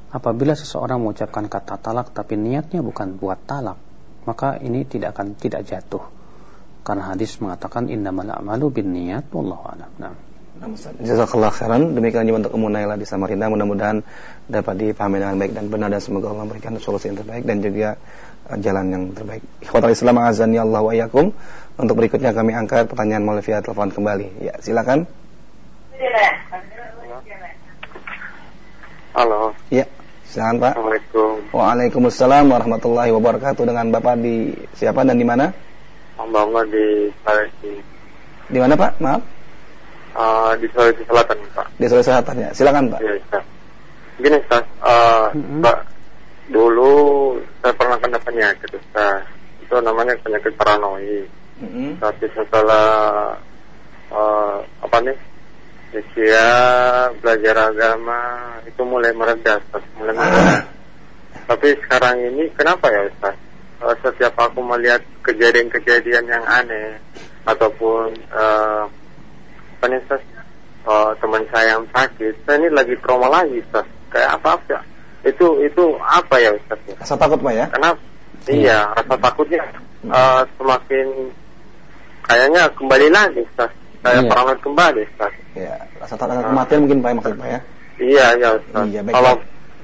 apabila seseorang mengucapkan kata talak tapi niatnya bukan buat talak maka ini tidak akan tidak jatuh karena hadis mengatakan innamal a'malu binniyat wallahu a'lam. Nah. Jazakallah khairan. Demikian juga untuk Ummu Naila di Samarinda. Mudah-mudahan dapat dipahami dengan baik dan benar dan semoga Allah memberikan solusi yang terbaik dan juga uh, jalan yang terbaik. Ikhwatul Islam azani Allah wa iyyakum. Untuk berikutnya kami angkat pertanyaan melalui via telepon kembali. Ya, silakan. Halo. Ya. Silakan Pak. Assalamualaikum. Waalaikumsalam warahmatullahi wabarakatuh. Dengan Bapak di siapa dan di mana? Hamba di Sulawesi. Di mana Pak? Maaf. Uh, di Sulawesi Selatan Pak. Di Sulawesi Selatan ya. Silakan Pak. Iya Ustaz. Gini Ustaz, uh, Mm-hmm. Pak, dulu saya pernah kena penyakit Ustaz. Itu namanya penyakit paranoid. Mm-mm. Tapi setelah uh, apa nih? Usia belajar agama itu mulai mereda, Ustaz. mulai mereda. Tapi sekarang ini kenapa ya Ustaz? Uh, setiap aku melihat kejadian-kejadian yang aneh ataupun uh, apa nih Ustaz? Uh, teman saya yang sakit, saya ini lagi trauma lagi Ustaz. Kayak apa ya? Itu itu apa ya Ustaz? Rasa takut Pak ya? Kenapa? Iya, rasa takutnya uh, semakin kayaknya kembali lagi Ustaz. Saya Iya. paranoid kembali Ustaz. Ya, rasa takut kematian mungkin Pak ya maksud Pak ya? Iya, iya Ustaz. Iya, baik, kalau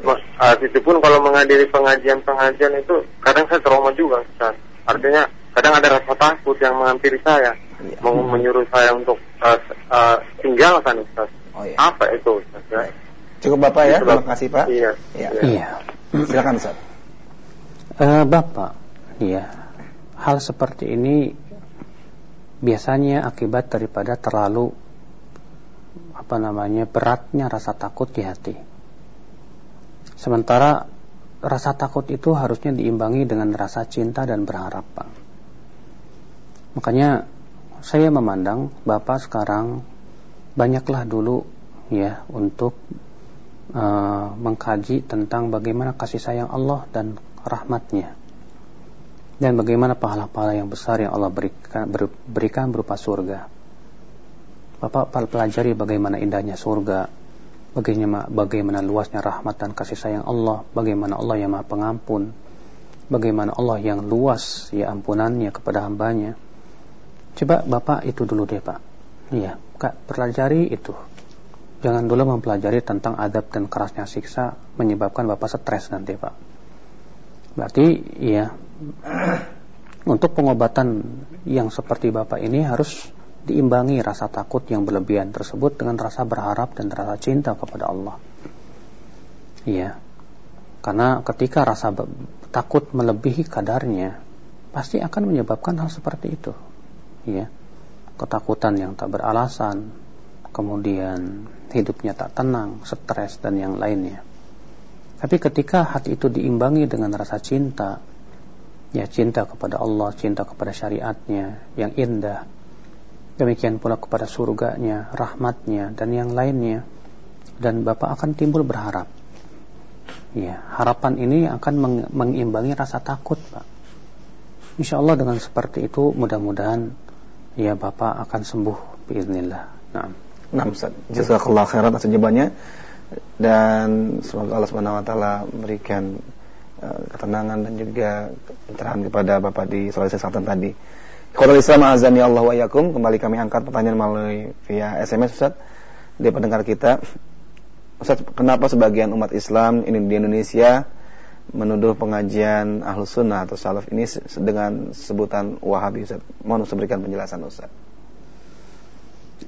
Pak. uh, itu pun kalau menghadiri pengajian-pengajian itu kadang saya trauma juga Ustaz. Artinya kadang ada rasa takut yang menghampiri saya, Iya. mau menyuruh saya untuk uh, uh, tinggalkan Ustaz. Oh iya. Apa itu Ustaz? Ya? Cukup Bapak ya, terima kasih Pak. Iya. Iya. Iya. Silakan Ustaz. Eh, Bapak, ya, hal seperti ini biasanya akibat daripada terlalu apa namanya beratnya rasa takut di hati. Sementara rasa takut itu harusnya diimbangi dengan rasa cinta dan berharap, Pak. Makanya saya memandang Bapak sekarang banyaklah dulu ya untuk eh, mengkaji tentang bagaimana kasih sayang Allah dan rahmatnya dan bagaimana pahala-pahala yang besar yang Allah berikan, ber- berikan berupa surga. Bapak pel- pelajari bagaimana indahnya surga, bagaimana, bagaimana luasnya rahmat dan kasih sayang Allah, bagaimana Allah yang maha pengampun, bagaimana Allah yang luas ya ampunannya kepada hambanya. Coba Bapak itu dulu deh Pak. Iya, Kak, pelajari itu. Jangan dulu mempelajari tentang adab dan kerasnya siksa menyebabkan Bapak stres nanti Pak. Berarti ya untuk pengobatan yang seperti Bapak ini harus diimbangi rasa takut yang berlebihan tersebut dengan rasa berharap dan rasa cinta kepada Allah. Iya. Karena ketika rasa takut melebihi kadarnya pasti akan menyebabkan hal seperti itu. Iya. Ketakutan yang tak beralasan, kemudian hidupnya tak tenang, stres dan yang lainnya. Tapi ketika hati itu diimbangi dengan rasa cinta, ya cinta kepada Allah, cinta kepada syariatnya yang indah, demikian pula kepada surganya, rahmatnya, dan yang lainnya, dan Bapak akan timbul berharap. Ya, harapan ini akan meng mengimbangi rasa takut, Pak. Insya Allah dengan seperti itu mudah-mudahan ya Bapak akan sembuh biiznillah. Nah. Nah, Ustaz. Jazakallah khairan atas jawabannya dan semoga Allah Subhanahu wa taala memberikan uh, ketenangan dan juga pencerahan kepada Bapak di Sulawesi Selatan tadi. Kalau Islam azan ya Allah wa yakum, kembali kami angkat pertanyaan melalui via SMS Ustaz di pendengar kita. Ustaz, kenapa sebagian umat Islam ini di Indonesia menuduh pengajian Ahlus Sunnah atau Salaf ini dengan sebutan Wahabi Ustaz? Mohon Ustaz berikan penjelasan Ustaz.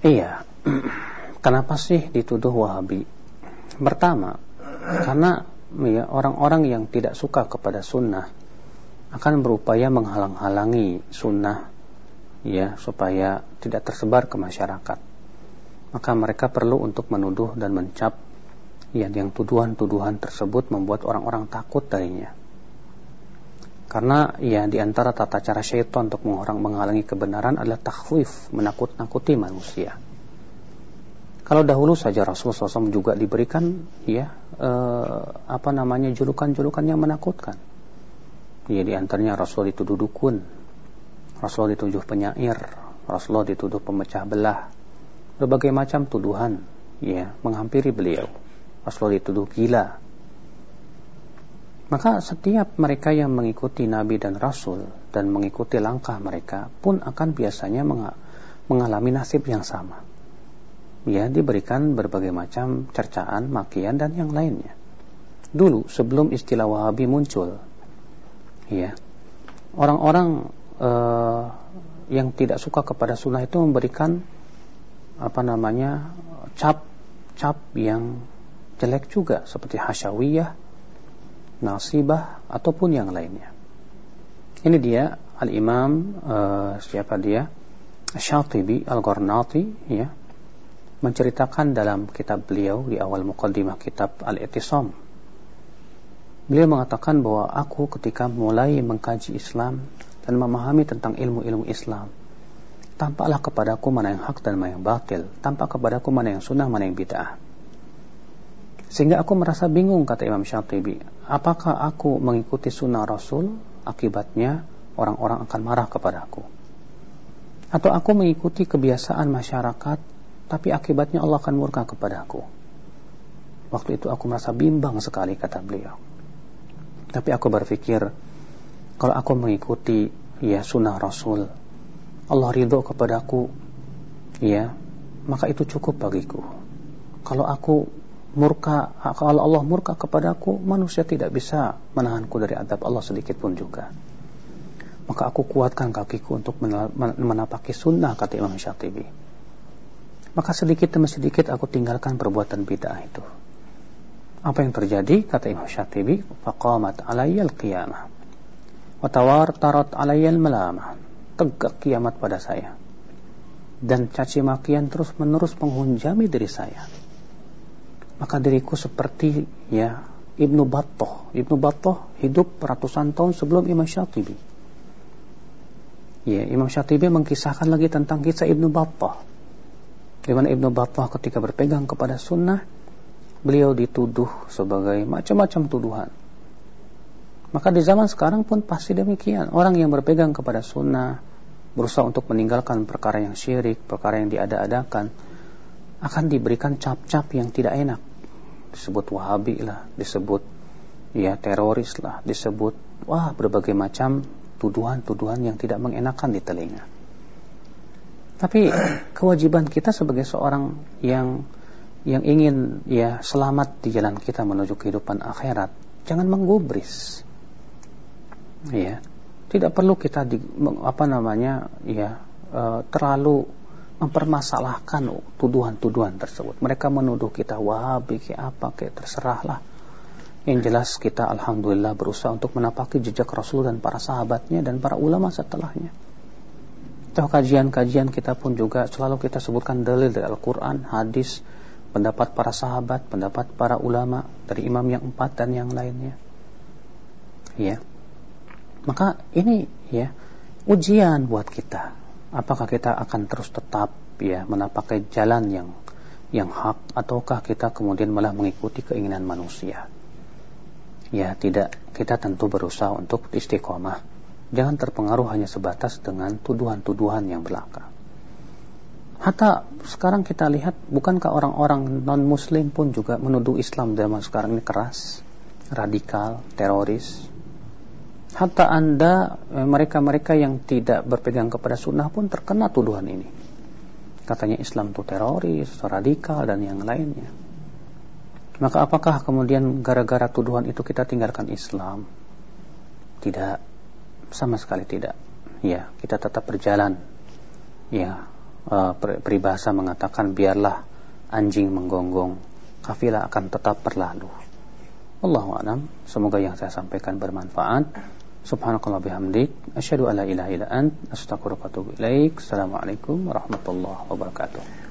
Iya. Kenapa sih dituduh Wahabi? Pertama, karena ya orang-orang yang tidak suka kepada sunnah akan berupaya menghalang-halangi sunnah ya supaya tidak tersebar ke masyarakat. Maka mereka perlu untuk menuduh dan mencap ya yang tuduhan-tuduhan tersebut membuat orang-orang takut darinya. Karena ya di antara tata cara syaitan untuk mengorang menghalangi kebenaran adalah takhwif, menakut-nakuti manusia. Kalau dahulu saja Rasulullah SAW juga diberikan ya eh, apa namanya julukan-julukan yang menakutkan. Ya di antaranya Rasul dituduh dukun, Rasulullah dituduh penyair, Rasulullah dituduh pemecah belah, berbagai macam tuduhan ya menghampiri beliau. Rasulullah dituduh gila. Maka setiap mereka yang mengikuti Nabi dan Rasul dan mengikuti langkah mereka pun akan biasanya mengalami nasib yang sama. Ya, diberikan berbagai macam cercaan, makian dan yang lainnya. Dulu sebelum istilah Wahabi muncul, ya, orang-orang uh, yang tidak suka kepada sunnah itu memberikan apa namanya cap cap yang jelek juga seperti hasyawiyah, nasibah ataupun yang lainnya. Ini dia Al Imam uh, siapa dia Syatibi Al Gharnati ya menceritakan dalam kitab beliau di awal mukaddimah kitab Al-Ittisam Beliau mengatakan bahwa aku ketika mulai mengkaji Islam dan memahami tentang ilmu-ilmu Islam. Tampaklah kepadaku mana yang hak dan mana yang batil. Tampak kepadaku mana yang sunnah, mana yang bid'ah. Sehingga aku merasa bingung, kata Imam Syatibi. Apakah aku mengikuti sunnah Rasul, akibatnya orang-orang akan marah kepadaku. Atau aku mengikuti kebiasaan masyarakat, tapi akibatnya Allah akan murka kepadaku. Waktu itu aku merasa bimbang sekali, kata beliau. Tapi aku berpikir, kalau aku mengikuti ya sunnah Rasul. Allah ridho kepadaku ya maka itu cukup bagiku. Kalau aku murka kalau Allah murka kepadaku manusia tidak bisa menahanku dari adab Allah sedikit pun juga. Maka aku kuatkan kakiku untuk menapaki sunnah kata Imam Syatibi maka sedikit demi sedikit aku tinggalkan perbuatan bid'ah itu. Apa yang terjadi kata Imam Syatibi faqamat alayyal qiyamah Watawar tarot alayal melama Tegak kiamat pada saya. Dan caci makian terus menerus menghunjami diri saya. Maka diriku seperti ya Ibnu Battah Ibnu Battah hidup ratusan tahun sebelum Imam Syatibi. Ya, Imam Syatibi mengkisahkan lagi tentang kisah Ibnu Battah di mana Ibnu Battah ketika berpegang kepada sunnah beliau dituduh sebagai macam-macam tuduhan maka di zaman sekarang pun pasti demikian. Orang yang berpegang kepada sunnah, berusaha untuk meninggalkan perkara yang syirik, perkara yang diada-adakan, akan diberikan cap-cap yang tidak enak. Disebut wahabi lah, disebut ya teroris lah, disebut wah berbagai macam tuduhan-tuduhan yang tidak mengenakan di telinga. Tapi kewajiban kita sebagai seorang yang yang ingin ya selamat di jalan kita menuju kehidupan akhirat, jangan menggubris ya tidak perlu kita di, apa namanya ya e, terlalu mempermasalahkan tuduhan-tuduhan tersebut mereka menuduh kita wahabi kayak apa kayak terserahlah yang jelas kita alhamdulillah berusaha untuk menapaki jejak Rasul dan para sahabatnya dan para ulama setelahnya Tahu kajian-kajian kita pun juga selalu kita sebutkan dalil dari Al-Quran, hadis, pendapat para sahabat, pendapat para ulama dari imam yang empat dan yang lainnya. Ya. Maka ini ya ujian buat kita. Apakah kita akan terus tetap ya menapaki jalan yang yang hak ataukah kita kemudian malah mengikuti keinginan manusia? Ya tidak kita tentu berusaha untuk istiqomah. Jangan terpengaruh hanya sebatas dengan tuduhan-tuduhan yang belaka. Hatta sekarang kita lihat bukankah orang-orang non muslim pun juga menuduh Islam zaman sekarang ini keras radikal teroris hatta anda eh, mereka-mereka yang tidak berpegang kepada sunnah pun terkena tuduhan ini katanya Islam itu teroris radikal dan yang lainnya maka apakah kemudian gara-gara tuduhan itu kita tinggalkan Islam? Tidak, sama sekali tidak. Ya, kita tetap berjalan. Ya, uh, peribahasa mengatakan biarlah anjing menggonggong, kafilah akan tetap berlalu. Allahu a'lam. Semoga yang saya sampaikan bermanfaat. Subhanakallah bihamdik. Asyhadu an la ilaha illa ant. Ilaik. Assalamualaikum warahmatullahi wabarakatuh.